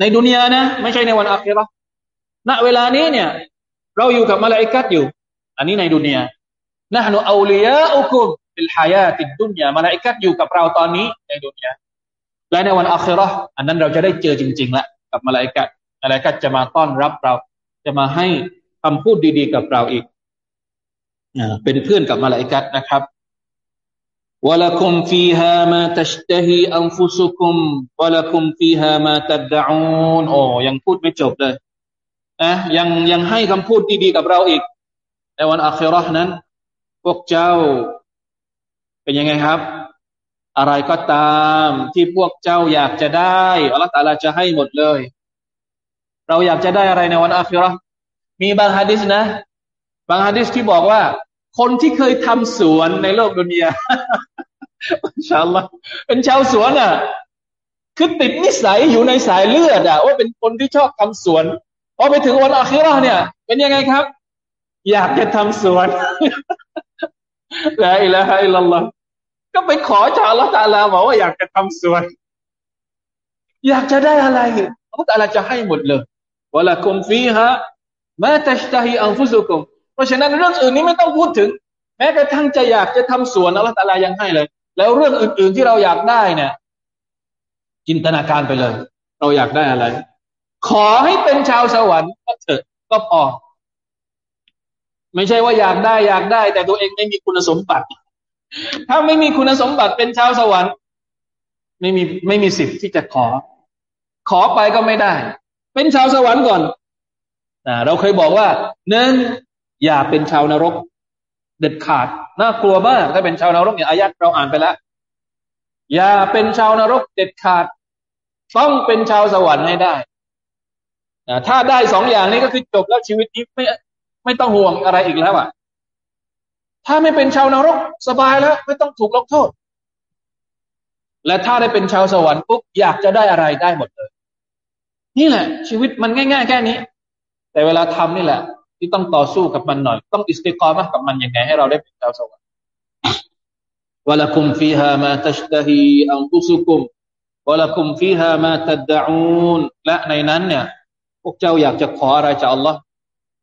ในดุนยานะ ไม่ใช่ในวันอาคิรอณเวลานี้เนี่ย เราอยู่กับมาลาอิกัดอยู่ อันนี้ในดุนยานะฮนุอัลียะอุกุมเป็นหายาติดดุนยามาลาอิกัดอยู่กับเราตอนนี้ในดุนยาและในวันอาคิรออันนั้นเราจะได้เจอจริงๆแล้วกับมาลาอิกัดมาลาอิกัดจะมาต้อนรับเรา จะมาให้คำพูดดีๆกับเราอีก เป็นเพื่อนกับมาลาอิกัดนะครับวะลักุมฟีฮามาตัชตฮีอัลฟุสุคุมวะลักุมฟีฮามาตัดดาอูนโอ้ยังพูดไม่จบเลยนะยังยังให้คำพูดดีๆกับเราอีก ในวันอัคิรอห์นั้น พวกเจ้า เป็นยังไงครับ อะไรก็ตามที่พวกเจ้าอยากจะได้อัลลอฮฺตาลาจะให้หมดเลย เราอยากจะได้อะไรในวันอัคิรอห์มีบางฮะดิษนะ บางฮะดิษที่บอกว่า คนที่เคยทำสวนในโลกดุนยาชาลเป็นชาวสวนอะ คือติดนิสัยอยู่ในสายเลือดอะว่าเป็นคนที่ชอบทำสวนพอไปถึงวันอาคิราเนี่ย เป็นยังไงครับ อยากจะทำสวนละอิละฮะอิลลัลลอฮก็ไปขอจากอัลลอฮฺตาลาบอกว่าอยากจะทำสวน อยากจะได้อะไรอัลลอฮฺตาลาจะให้หมดเลยวะละคุมฟีฮะมาตัชตะฮีอัลฟุซุกุม เพราะฉะนั้นเรื่องอื่นนี้ไม่ต้องพูดถึง แม้กระทั่งจะอยากจะทำสวนอัลลอฮฺตาลายังให้เลย แล้วเรื่องอื่น ๆที่เราอยากได้เนี่ย จินตนาการไปเลย เราอยากได้อะไร ขอให้เป็นชาวสวรรค์ก็เถอะก็พอไม่ใช่ว่าอยากได้อยากได้ แต่ตัวเองไม่มีคุณสมบัติ ถ้าไม่มีคุณสมบัติเป็นชาวสวรรค์ ไม่มีไม่มีสิทธิ์ที่จะขอ ขอไปก็ไม่ได้ เป็นชาวสวรรค์ก่อนเราเคยบอกว่าหนึ่ง อย่าเป็นชาวนรก เด็ดขาด น่ากลัวมากถ้าเป็นชาวนรกเนี่ยอายัดเราอ่านไปแล้ว อย่าเป็นชาวนรกเด็ดขาด ต้องเป็นชาวสวรรค์ให้ได้ถ้าได้สองอย่างนี้ก็คือจบแล้วชีวิตนี้ไม่ไม่ต้องห่วงอะไรอีกแล้วอะ ถ้าไม่เป็นชาวนรกสบายแล้ว ไม่ต้องถูกลงโทษ และถ้าได้เป็นชาวสวรรค์ปุ๊บอยากจะได้อะไรได้หมดเลย นี่แหละ ชีวิตมันง่าย ๆ แค่นี้ แต่เวลาทำนี่แหละ ที่ต้องต่อสู้กับมันหน่อย ต้องอิสติกรมะกับมันยังไงให้เราได้เป็นชาวสวรรค์วะลักุมฟีฮามาตัชตฮีอัลกุซุกุมวะลักุมฟีฮามาตัดดะอูนและในนั้นเนี่ย พวกเจ้าอยากจะขออะไรจากอัลลอฮ์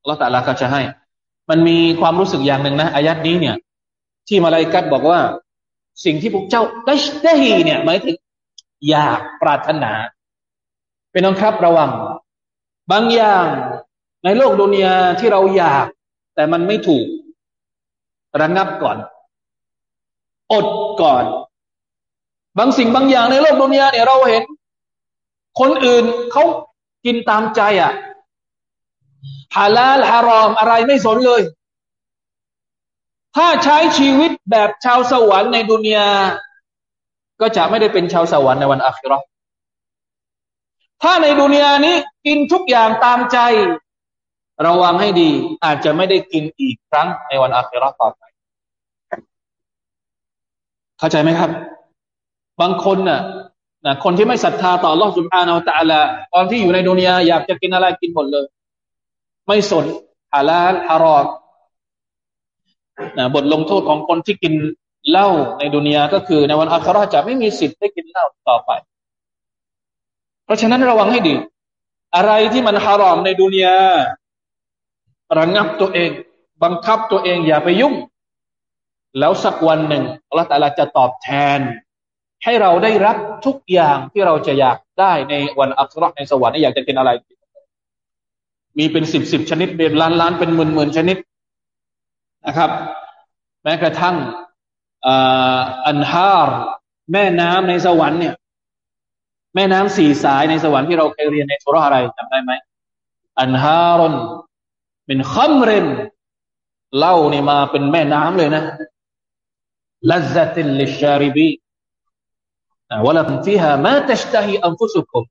อัลลอฮ์ตะลาก็จะให้ มันมีความรู้สึกอย่างหนึ่งนะอายัดนี้เนี่ย ที่มาลายกัดบอกว่า สิ่งที่พวกเจ้าได้ได้เนี่ยหมายถึงอยากปรารถนาเป็นน้องครับระวัง บางอย่าง ในโลกดุนยาที่เราอยาก แต่มันไม่ถูกระงับก่อน อดก่อน บางสิ่งบางอย่างในโลกดุนยาเนี่ยเราเห็น คนอื่นเขากินตามใจอะฮาลาลฮารอมอะไรไม่สนเลย ถ้าใช้ชีวิตแบบชาวสวรรค์ในดุนยาก็จะไม่ได้เป็นชาวสวรรค์ในวันอาคิรอถ้าในดุนยานี้กินทุกอย่างตามใจ ระวังให้ดี อาจจะไม่ได้กินอีกครั้งในวันอาคิรอต่อไปเข้าใจไหมครับ บางคนน่ะนะคนที่ไม่ศรัทธาต่อลอสุบานาวตาละตอนที่อยู่ในดุนยาอยากจะกินอะไรกินหมดเลย ไม่สนฮาลาฮารอมนะบทลงโทษของคนที่กินเหล้าในดุนยาก็คือในวันอาคราจะไม่มีสิทธิ์ได้กินเหล้าต่อไป เพราะฉะนั้นระวังให้ดี อะไรที่มันฮารอมในดุนยา ระงับตัวเอง บังคับตัวเองอย่าไปยุ่ง แล้วสักวันหนึ่งอัลลอฮฺตะลาจะตอบแทน ให้เราได้รับทุกอย่างที่เราจะอยากได้ในวันอัคราในสวรรค์อยากจะกินอะไร มีเป็นสิบสิบชนิดเป็นล้านล้านเป็นหมื่นหมื่นชนิดนะครับ แม้กระทั่งأنهار แม่น้ำในสวรรค์เนี่ย แม่น้ำสี่สายในสวรรค์ที่เราเคยเรียนในซูเราะฮฺอะไรจำได้ไหมอันฮารอน เป็นคัมเรนเล่านี่มาเป็นแม่น้ำเลยนะلذة للشاربين ولكم فيها ما تشتهي أنفسكم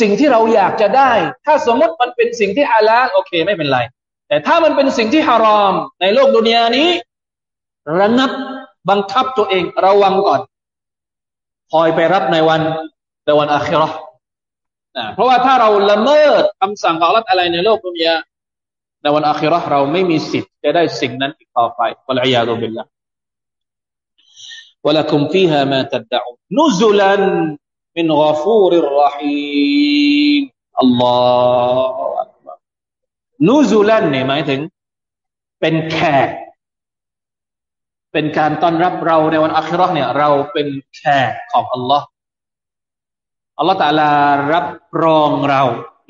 สิ่งที่เราอยากจะได้ ถ้าสมมติมันเป็นสิ่งที่ฮาลาโอเคไม่เป็นไร แต่ถ้ามันเป็นสิ่งที่ฮารอม ในโลกดุนยานี้ ระงับบังคับตัวเองระวังก่อนคอยไปรับในวันในวันอาคิรอนะเพราะว่าถ้าเราละเมิดคำสั่งของรัฐอะไรในโลกดุนยา ในวันอาคิรอเราไม่มีสิทธิ์จะได้สิ่งนั้นอีกต่อไปวะลัยยาตุบิลละวะลักุมฟีฮามาตัดดะอุนุซุลันมินกอฟูริรรหีมอัลลอฮฺนูซูลันเนี่ยหมายถึง เป็นแขก เป็นการต้อนรับเราในวันอัคราเนี่ย เราเป็นแขกของอัลลอฮ์อัลลอฮฺตาลารับรองเรา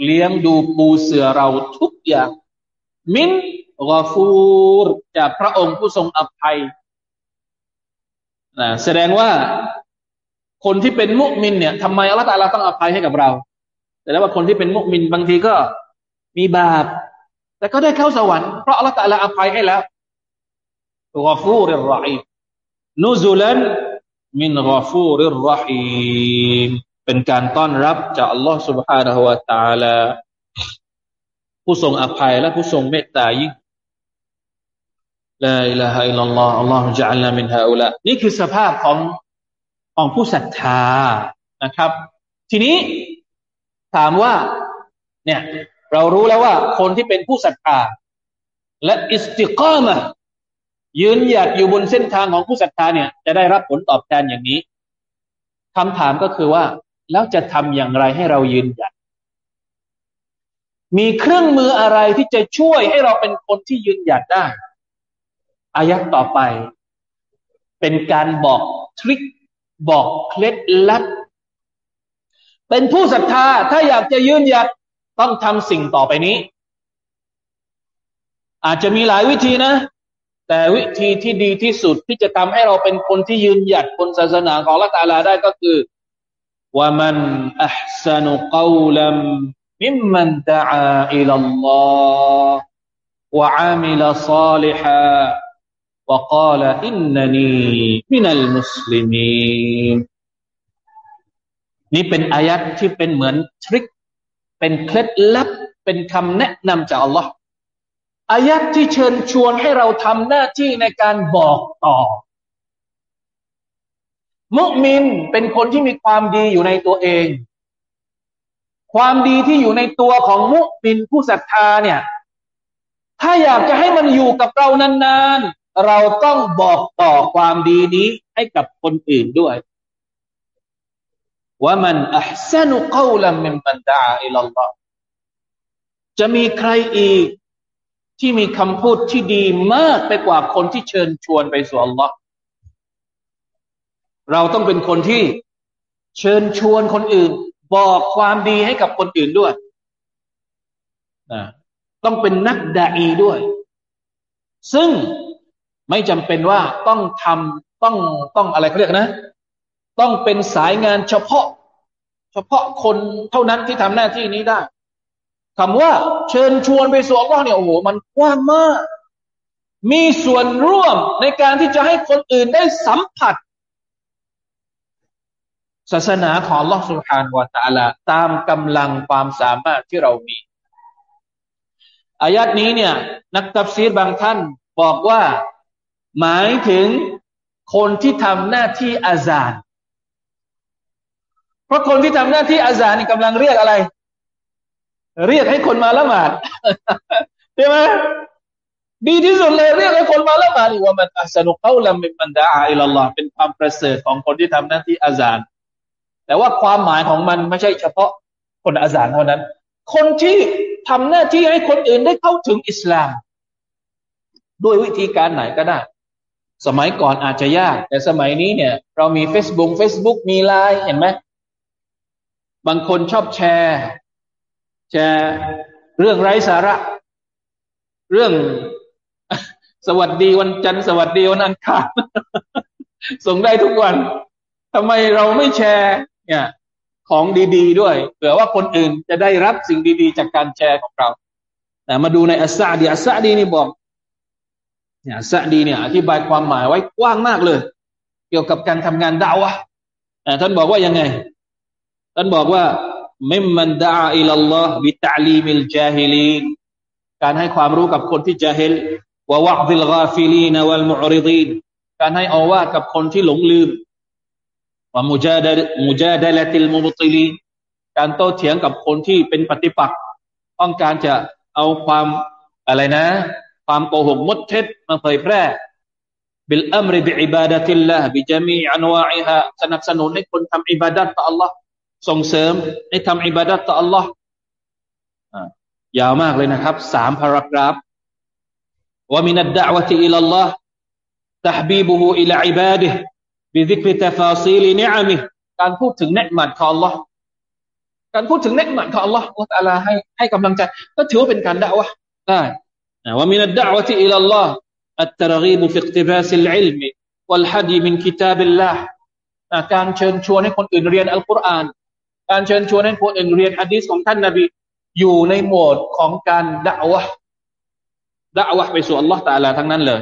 เลี้ยงดูปูเสือเราทุกอย่าง มินกอฟูรจากพระองค์ผู้ทรงอภัยนะแสดงว่าคนที่เป็นมุมินเนี่ยทำไมอัลลอฮฺตาลาต้องอภัยให้กับเรา แต่แล้วว่าคนที่เป็นมุมินบางทีก็มีบาป แต่ก็ได้เข้าสวรรค์เพราะอัลลอฮฺตาลาอภัยให้แล้วกอฟูริรรหีมนุซุลันมินกอฟูริรรหีมเป็นการต้อนรับจากอัลลอฮฺ سبحانه และ تعالى ผู้ทรงอภัยและผู้ทรงเมตตายิ่งลาอิลาฮะอิลลัลลอฮ์อัลลอฮฺจะอัลลามินฮาอุลานี่คือสภาพของของผู้ศรัทธานะครับ ทีนี้ถามว่า เนี่ย เรารู้แล้วว่า คนที่เป็นผู้ศรัทธาและอิสติกามะยืนหยัดอยู่บนเส้นทางของผู้ศรัทธาเนี่ย จะได้รับผลตอบแทนอย่างนี้คำถามก็คือว่า แล้วจะทำอย่างไรให้เรายืนหยัด มีเครื่องมืออะไรที่จะช่วยให้เราเป็นคนที่ยืนหยัดได้อายักต่อไป เป็นการบอกทริคบอกเคล็ดลับเป็นผู้ศรัทธาถ้าอยากจะยืนหยัดต้องทำสิ่งต่อไปนี้ อาจจะมีหลายวิธีนะ แต่วิธีที่ดีที่สุดที่จะทำให้เราเป็นคนที่ยืนหยัดบนศาสนาของละตาลาได้ก็คือว่ามันอัพสนุกาวลัม มิมมันดะอาอิลลอฮ์วะอามิลซาลิฮะ وقال إنني من المسلمين นี่เป็นอายัดที่เป็นเหมือนทริค เป็นเคล็ดลับ เป็นคำแนะนำจากอัลลอฮ์ อายัดที่เชิญชวนให้เราทำหน้าที่ในการบอกต่อ มุมินเป็นคนที่มีความดีอยู่ในตัวเอง ความดีที่อยู่ในตัวของมุมินผู้ศรัทธาเนี่ย ถ้าอยากจะให้มันอยู่กับเรานานๆ เราต้องบอกต่อความดีนี้ให้กับคนอื่นด้วยว่ามันอัพซนุกาวลัมมิมันดาอิลลอฮจะมีใครอีกที่มีคำพูดที่ดีมากไปกว่าคนที่เชิญชวนไปสู่อัลลอฮ์เราต้องเป็นคนที่เชิญชวนคนอื่น บอกความดีให้กับคนอื่นด้วยนะต้องเป็นนักดาอีด้วย ซึ่งไม่จำเป็นว่าต้องทำต้องต้องอะไรเขาเรียกนะ ต้องเป็นสายงานเฉพาะ เฉพาะคนเท่านั้นที่ทำหน้าที่นี้ได้คำว่าเชิญชวนไปสู่อัลลอฮ์เนี่ยโอ้โหมันกว้างมาก มีส่วนร่วมในการที่จะให้คนอื่นได้สัมผัส ศาสนาของลอสุฮานวาตาลาตามกำลังความสามารถที่เรามี อายัดนี้เนี่ย นักตัฟซีรบางท่านบอกว่า หมายถึงคนที่ทำหน้าที่อาจารย์เพราะคนที่ทำหน้าที่อาจารย์กำลังเรียกอะไร เรียกให้คนมาละหมาดใช่ไหมดีที่สุดเลยเรียกให้คนมาละหมาดว่ามันอัสนุกเขาละมิมันดาอิลลอห์เป็นความประเสริฐของคนที่ทำหน้าที่อาจารย์ แต่ว่าความหมายของมันไม่ใช่เฉพาะคนอาจารย์เท่านั้น คนที่ทำหน้าที่ให้คนอื่นได้เข้าถึงอิสลาม ด้วยวิธีการไหนก็ได้ สมัยก่อนอาจจะยาก แต่สมัยนี้เนี่ย เรามี Facebook Facebook มีไลน์เห็นไหมบางคนชอบแชร์จะเรื่องไร้สาระ เรื่องสวัสดีวันจันทร์สวัสดีวันอังคารส่งได้ทุกวันทำไมเราไม่แชร์ เนี่ยของดี ๆ ด้วยเผื่อว่าคนอื่นจะได้รับสิ่งดี ๆ จากการแชร์ของเราแต่มาดูในอัสซาดีอัสซาดีนี่บอกเนี่ยอัสซาดีเนี่ยอธิบายความหมายไว้กว้างมากเลย เกี่ยวกับการทำงานดาวะท่านบอกว่ายังไง ท่านบอกว่าمن الدعوة إلى الله تعليم الجاهلين การให้ความรู้กับคนที่จาฮิลวะวะดิลกาฟิลีนวัลมุอริดีนการให้อาวากับคนที่หลงลืม ว่ามุจาดมุจาดละติลมุบติลีการโต้เถียงกับคนที่เป็นปฏิปักษ์ต้องการจะเอาความอะไรนะ ความโกหกมดเท็จมาเผยแพร่บิลอัมริบิอิบาดะติลละบิจามีอันวาอิฮะสนับสนุนให้คนทำอิบาดัตต่อ Allah ส่งเสริมให้ทำอิบาดัตต่อ Allah ยาวมากเลยนะครับสามพารากราฟว่ามินัดดะวะติอิลลอฮ์ تحبيبه إلى عباده بذكر تفاصيل نعمه การพูดถึงเนตมันของ Allah การพูดถึงเนตมันของ Allah อัลลอฮ์ให้ให้กำลังใจ ก็ถือว่าเป็นการด่าวะได้ومن الدعوة إلى الله الترغيب في اقتباس العلم والهدى من كتاب الله การเชิญชวนให้คนอื่นเรียนอัลกุรอาน การเชิญชวนให้คนอื่นเรียนฮะดีษของท่านนบีอยู่ในโหมดของการด่าวะด่าวะไปสู่อัลลอฮ์ตาลาทั้งนั้นเลย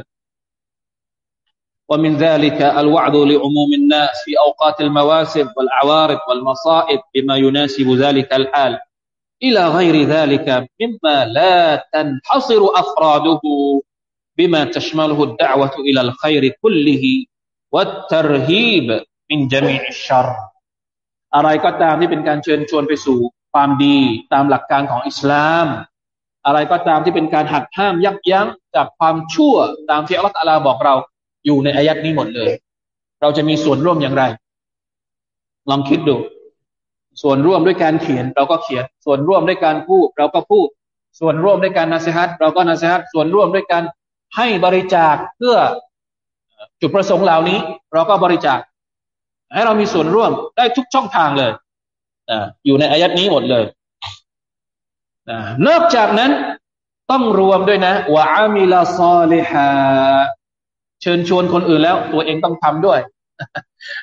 ومن ذلك الوعد لعموم الناس في أوقات المواسم والعوارض والمصائب بما يناسب ذلك الحال إلى غير ذلك مما لا تنحصر أفراده بما تشمله الدعوة إلى الخير كله والترهيب من جميع الشر อะไรก็ตามที่เป็นการเชิญชวนไปสู่ความดีตามหลักการของอิสลาม อะไรก็ตามที่เป็นการหักห้ามยับยั้งจากความชั่วตามที่อัลลอฮฺบอกเรา อยู่ในอายัดนี้หมดเลย เราจะมีส่วนร่วมอย่างไร ลองคิดดู ส่วนร่วมด้วยการเขียน เราก็เขียน ส่วนร่วมด้วยการพูด เราก็พูด ส่วนร่วมด้วยการนาเซฮัตเราก็นาเซฮัตส่วนร่วมด้วยการให้บริจาคเพื่อจุดประสงค์เหล่านี้ เราก็บริจาค ให้เรามีส่วนร่วมได้ทุกช่องทางเลยออยู่ในอายัดนี้หมดเลยนอกจากนั้นต้องรวมด้วยนะวะอามิลาซอลิฮะ เชิญชวนคนอื่นแล้ว ตัวเองต้องทำด้วย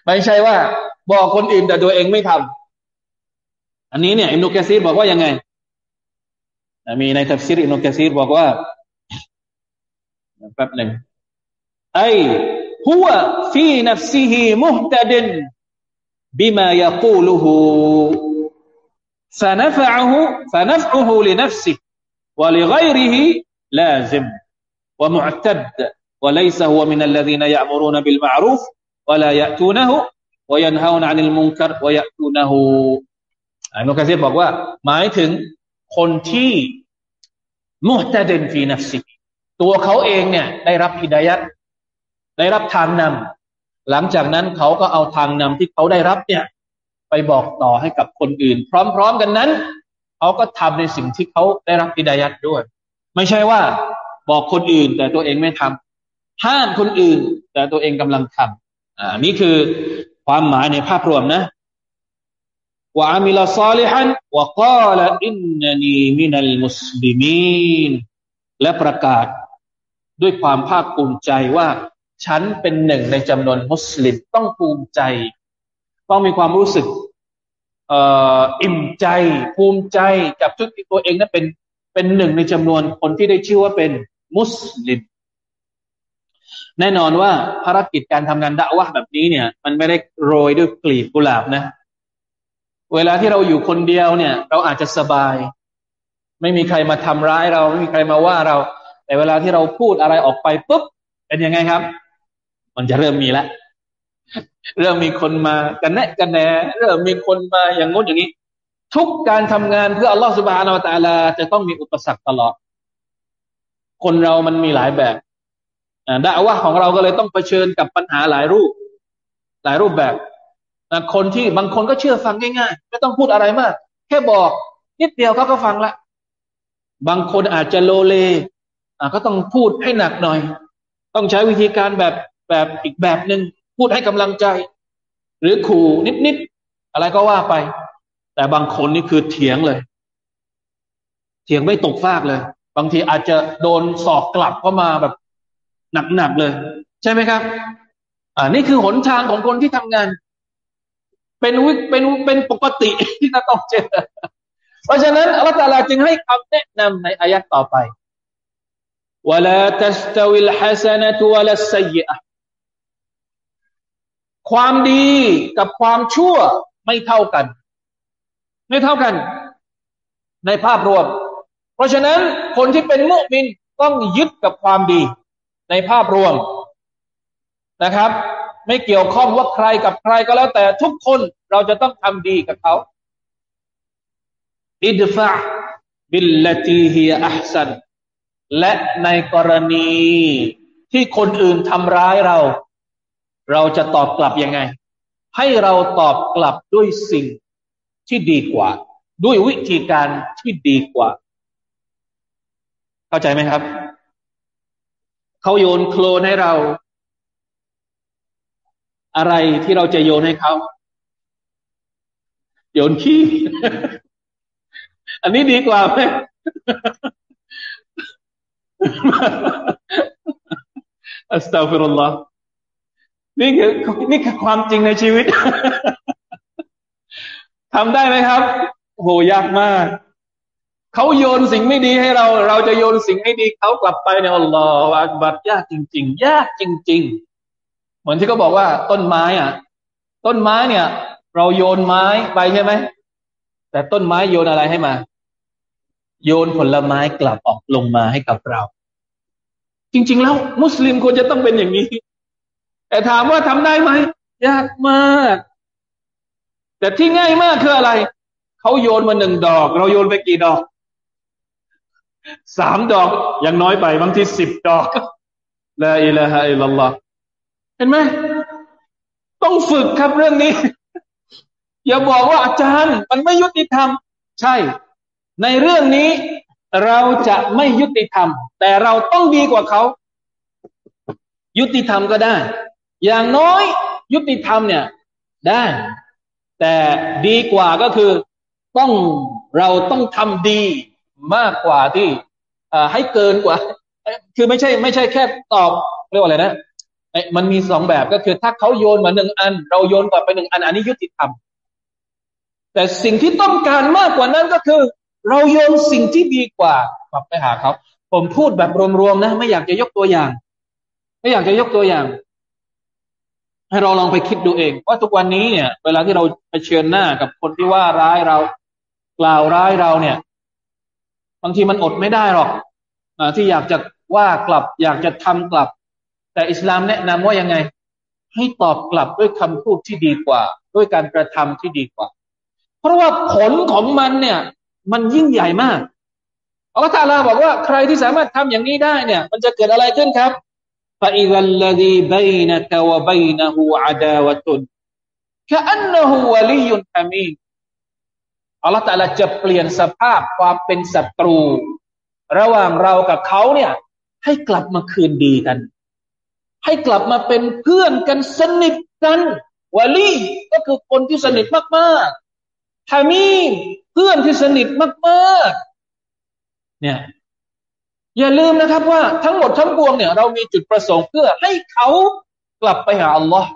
ไม่ใช่ว่า บอกคนอื่นแต่ตัวเองไม่ทำ อันนี้เนี่ยอิมนุกะซีรบอกว่ายังไง มีในทัฟซีรอิมนุกะซีรบอกว่าแป๊บหนึ่งไอ هو في نفسه مهتد بما يقوله فنفعه فنفعه لنفسه ولغيره لازم ومعتد وليس هو من الذين يأمرون بالمعروف ولا يأتونه وينهون عن المنكر ويأتونه อันนุกะซีบอกว่า หมายถึงคนที่มุตะเดนฟีนัฟซิตัวเขาเองเนี่ย ได้รับฮิดายัดได้รับทางนำ หลังจากนั้นเขาก็เอาทางนำที่เขาได้รับเนี่ย ไปบอกต่อให้กับคนอื่น พร้อมๆกันนั้นเขาก็ทำในสิ่งที่เขาได้รับฮิดายัดด้วย ไม่ใช่ว่าบอกคนอื่น แต่ตัวเองไม่ทำ ห้ามคนอื่น แต่ตัวเองกำลังทำอ่านี่คือความหมายในภาพรวมนะว่าอามิลซาลิฮันวะกาลอินนีมินัลมุสลิมีนและประกาศด้วยความภาคภูมิใจว่า ฉันเป็นหนึ่งในจำนวนมุสลิมต้องภูมิใจ ต้องมีความรู้สึกอิ่มใจ ภูมิใจกับชุดที่ตัวเองนั้นเป็นเป็นหนึ่งในจำนวนคนที่ได้ชื่อว่าเป็นมุสลิม แน่นอนว่าภารกิจการทำงานดะวะแบบนี้เนี่ย มันไม่ได้โรยด้วยกลีบกุหลาบนะ เวลาที่เราอยู่คนเดียวเนี่ย เราอาจจะสบาย ไม่มีใครมาทำร้ายเรา ไม่มีใครมาว่าเรา แต่เวลาที่เราพูดอะไรออกไปปุ๊บเป็นยังไงครับ มันจะเริ่มมีแล้วเริ่มมีคนมากันแนะกันแหนเริ่มมีคนมาอย่างงู้นอย่างนี้ ทุกการทำงานเพื่ออัลลอฮฺสุบฮานาอัลตาลาจะต้องมีอุปสรรคตลอด คนเรามันมีหลายแบบ ด่าว่าของเราก็เลยต้องเผชิญกับปัญหาหลายรูป หลายรูปแบบคนที่บางคนก็เชื่อฟังง่าย ๆ ไม่ต้องพูดอะไรมาก แค่บอก นิดเดียวเขาก็ฟังละ บางคนอาจจะโลเลก็ต้องพูดให้หนักหน่อย ต้องใช้วิธีการแบบแบบอีกแบบหนึ่งพูดให้กำลังใจ หรือขู่นิดๆอะไรก็ว่าไป แต่บางคนนี่คือเถียงเลย เถียงไม่ตกฟากเลย บางทีอาจจะโดนสอกกลับเข้ามาแบบ หนักๆเลย ใช่ไหมครับ อ่า นี่คือหนทางของคนที่ทำงาน เป็นวิเป็นเป็นปกติที่เราต้องเจอ เพราะฉะนั้นอัลลอฮฺจึงให้คำแนะนำในอายะต่อไป ولا تستوي الحسنة ولا السيئة ความดีกับความชั่วไม่เท่ากัน ไม่เท่ากัน ในภาพรวม เพราะฉะนั้นคนที่เป็นมุมินต้องยึดกับความดี ในภาพรวมนะครับ ไม่เกี่ยวข้องว่าใครกับใครก็แล้วแต่ทุกคนเราจะต้องทำดีกับเขาอิดฟะบิลลตีฮีอัพซันและในกรณีที่คนอื่นทำร้ายเรา เราจะตอบกลับยังไง ให้เราตอบกลับด้วยสิ่งที่ดีกว่า ด้วยวิธีการที่ดีกว่า เข้าใจไหมครับ เขาโยนโคลนให้เรา อะไรที่เราจะโยนให้เขา โยนขี้ อันนี้ดีกว่าไหมอัสตัฟิรุลลอฮ์นี่คือนี่คือความจริงในชีวิตทำได้ไหมครับ โหยากมาก เขาโยนสิ่งไม่ดีให้เรา เราจะโยนสิ่งไม่ดีเขากลับไปเนี่ยอัลลอฮฺอักบัดยากจริง ๆ ยากจริง ๆ เหมือนที่เขาบอกว่าต้นไม้อะ ต้นไม้เนี่ย เราโยนไม้ไปใช่ไหมแต่ต้นไม้โยนอะไรให้มา โยนผลไม้กลับออกลงมาให้กับเรา จริง ๆ แล้ว มุสลิมควรจะต้องเป็นอย่างนี้ แต่ถามว่าทำได้ไหมยากมาก แต่ที่ง่ายมากคืออะไรเขาโยนมาหนึ่งดอก เราโยนไปกี่ดอก สามดอกยังน้อยไปบางทีสิบดอกลาอิลาฮะอิลลัลอฮเห็นไหมต้องฝึกครับเรื่องนี้ อย่าบอกว่าอาจารย์ มันไม่ยุติธรรม ใช่ ในเรื่องนี้เราจะไม่ยุติธรรม แต่เราต้องดีกว่าเขา ยุติธรรมก็ได้ อย่างน้อยยุติธรรมเนี่ยได้ แต่ดีกว่าก็คือต้องเราต้องทำดี มากกว่าที่ให้เกินกว่า คือไม่ใช่ไม่ใช่แค่ตอบเรียกว่าอะไรนะมันมีสองแบบก็คือถ้าเขาโยนมาหนึ่งอัน เราโยนกลับไปหนึ่งอัน อันนี้ยุติธรรม แต่สิ่งที่ต้องการมากกว่านั้นก็คือ เราโยนสิ่งที่ดีกว่ากลับไปหาเขา ผมพูดแบบรวมๆนะ ไม่อยากจะยกตัวอย่าง ไม่อยากจะยกตัวอย่าง ให้เราลองไปคิดดูเอง ว่าทุกวันนี้เนี่ย เวลาที่เราไปเชิญหน้ากับคนที่ว่าร้ายเรา กล่าวร้ายเราเนี่ย บางทีมันอดไม่ได้หรอก ที่อยากจะว่ากลับ อยากจะทำกลับ แต่อิสลามแนะนำว่ายังไง ให้ตอบกลับด้วยคำพูดที่ดีกว่า ด้วยการกระทำที่ดีกว่า เพราะว่าผลของมันเนี่ย มันยิ่งใหญ่มากอัลลอฮฺตาลาบอกว่าใครที่สามารถทำอย่างนี้ได้เนี่ย มันจะเกิดอะไรขึ้นครับ فإذا الذي بينك وبينه عداوة كأنه ولي حميم อัลลอฮฺตาลาจะเปลี่ยนสภาพความเป็นศัตรู ระหว่างเรากับเขาเนี่ย ให้กลับมาคืนดีกัน ให้กลับมาเป็นเพื่อนกันสนิทกันวาลีก็คือคนที่สนิทมากๆฮามีเพื่อนที่สนิทมากๆ เนี่ย อย่าลืมนะครับว่าทั้งหมดทั้งปวงเนี่ย เรามีจุดประสงค์เพื่อให้เขากลับไปหาอัลลอฮ์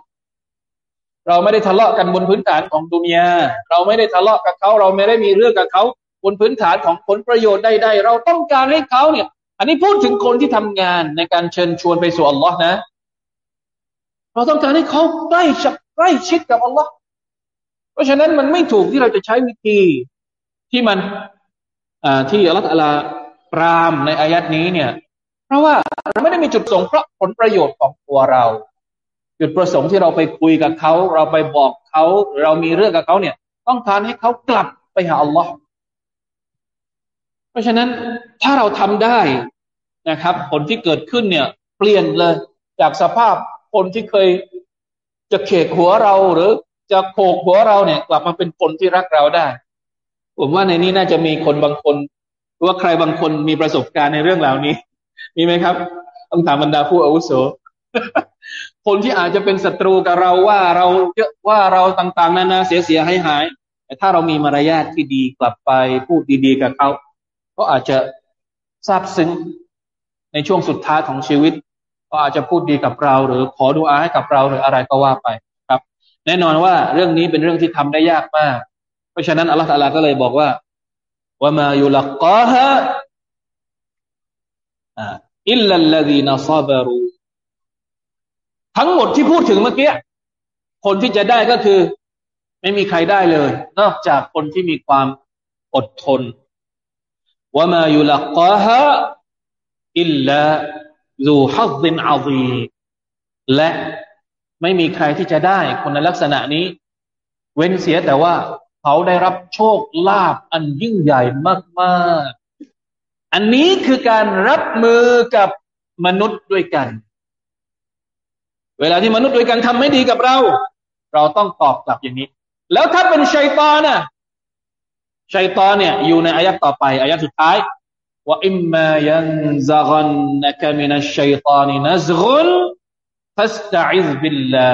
เราไม่ได้ทะเลาะกันบนพื้นฐานของดุนยาเราไม่ได้ทะเลาะกับเขาเราไม่ได้มีเรื่องกับเขาบนพื้นฐานของผลประโยชน์ใดๆเราต้องการให้เขาเนี่ย อันนี้พูดถึงคนที่ทำงานในการเชิญชวนไปสู่อัลลอฮ์นะ เราต้องการให้เขาใกล้ชิดใกล้ชิดกับอัลลอฮ์เพราะฉะนั้นมันไม่ถูกที่เราจะใช้วิธีที่มันที่อัลลอฮ์ปรามในอายัดนี้เนี่ย เพราะว่าเราไม่ได้มีจุดประสงค์เพราะผลประโยชน์ของตัวเรา จุดประสงค์ที่เราไปคุยกับเขา เราไปบอกเขาเรามีเรื่องกับเขาเนี่ย ต้องการให้เขากลับไปหาอัลลอฮ์เพราะฉะนั้นถ้าเราทำได้นะครับ ผลที่เกิดขึ้นเนี่ย เปลี่ยนเลย จากสภาพคนที่เคยจะเขกหัวเราหรือจะโขกหัวเราเนี่ย กลับมาเป็นคนที่รักเราได้ ผมว่าในนี้น่าจะมีคนบางคนหรือว่าใครบางคนมีประสบการณ์ในเรื่องเหล่านี้ มีไหมครับ ต้องถามบรรดาผู้อาวุโส คนที่อาจจะเป็นศัตรูกับเราว่าเราเยอะว่าเราต่าง ๆ นานาเสียเสียหายหายแต่ถ้าเรามีมารยาทที่ดีกลับไปพูดดีๆกับเขาก็อาจจะซาบซึ้งในช่วงสุดท้ายของชีวิต ก็อาจจะพูดดีกับเรา หรือขอดูอาให้กับเราหรืออะไรก็ว่าไปครับ แน่นอนว่าเรื่องนี้เป็นเรื่องที่ทำได้ยากมาก เพราะฉะนั้นอัลลอฮฺก็เลยบอกว่าว่ามายุลกาฮะอิลลัลลดีนซาบรู ทั้งหมดที่พูดถึงเมื่อกี้คนที่จะได้ก็คือ ไม่มีใครได้เลย นอกจากคนที่มีความอดทนว่ามายุลกาฮะอิลลาซูฮัซซินอาซีและไม่มีใครที่จะได้คุณลักษณะนี้ เว้นเสียแต่ว่าเขาได้รับโชคลาภอันยิ่งใหญ่มาก ๆ อันนี้คือการรับมือกับมนุษย์ด้วยกัน เวลาที่มนุษย์ด้วยกันทำไม่ดีกับเรา เราต้องตอบกลับอย่างนี้ แล้วถ้าเป็นชัยตอนน่ะชัยตอนเนี่ยอยู่ในอายะต่อไปอายะสุดท้ายว่าอิมมายันซักันนักมินัชชัยตานนัซกุนฟัสตัอิซบิลลา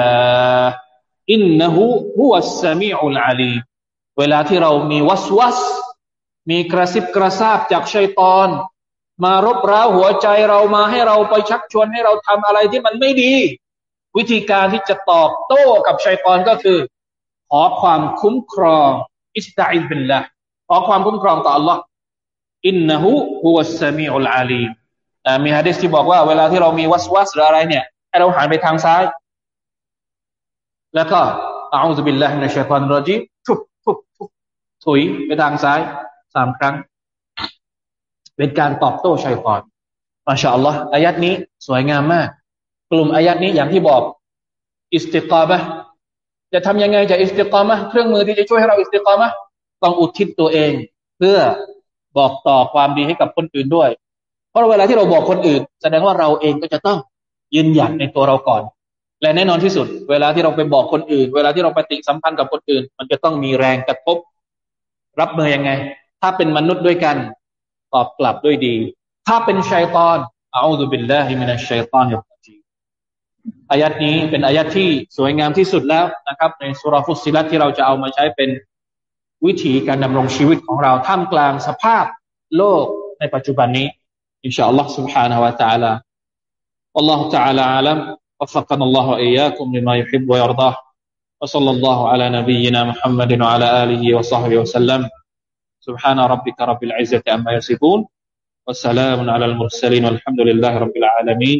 อินนะฮูฮุวัสสมีอุลอาลีเวลาที่เรามีวัสวัสมีกระซิบกระซาบจากชัยตอน มารบร้าวหัวใจเรามาให้เราไปชักชวนให้เราทำอะไรที่มันไม่ดี วิธีการที่จะตอบโต้กับชัยตอนก็คือ ขอความคุ้มครองاستعذ بالله ขอความคุ้มครองต่อ Allah إنه هو السميع العليم มีฮะดิษที่บอกว่าเวลาที่เรามีวัสวัสหรืออะไรเนี่ยให้เราหันไปทางซ้าย แล้วก็أعوذ بالله من الشيطان الرجيم ทุบทุบทุบถุยไปทางซ้ายสามครั้ง เป็นการตอบโต้ชัยพรมาชาอัลลอฮ์อายัดนี้สวยงามมาก กลุ่มอายัดนี้อย่างที่บอก อิสติกามะจะทำยังไงจะอิสติกามะเครื่องมือที่จะช่วยให้เราอิสติกามะต้องอุทิศตัวเอง เพื่อบอกต่อความดีให้กับคนอื่นด้วย เพราะเวลาที่เราบอกคนอื่น แสดงว่าเราเองก็จะต้องยืนหยัดในตัวเราก่อน และแน่นอนที่สุด เวลาที่เราไปบอกคนอื่น เวลาที่เราปฏิสัมพันธ์กับคนอื่น มันจะต้องมีแรงกระทบ รับมือยังไง ถ้าเป็นมนุษย์ด้วยกัน ตอบกลับด้วยดี ถ้าเป็นชัยตอนอาอุบิลลาฮิมินัชชัยตอนยับจี อายัดนี้เป็นอายัดที่สวยงามที่สุดแล้วนะครับ ในสุราฟุสิลัตที่เราจะเอามาใช้เป็นวิธีการดำรงชีวิตของเราท่ามกลางสภาพโลกในปัจจุบันนี้อินชาอัลลอฮ์ سبحانه และ تعالى والله تعالى أعلم وفقنا الله وإياكم لما يحب ويرضاه وصلى الله على نبينا محمد وعلى آله وصحبه وسلم سبحان ربك رب العزة عما يصفون والسلام على المرسلين والحمد لله رب العالمين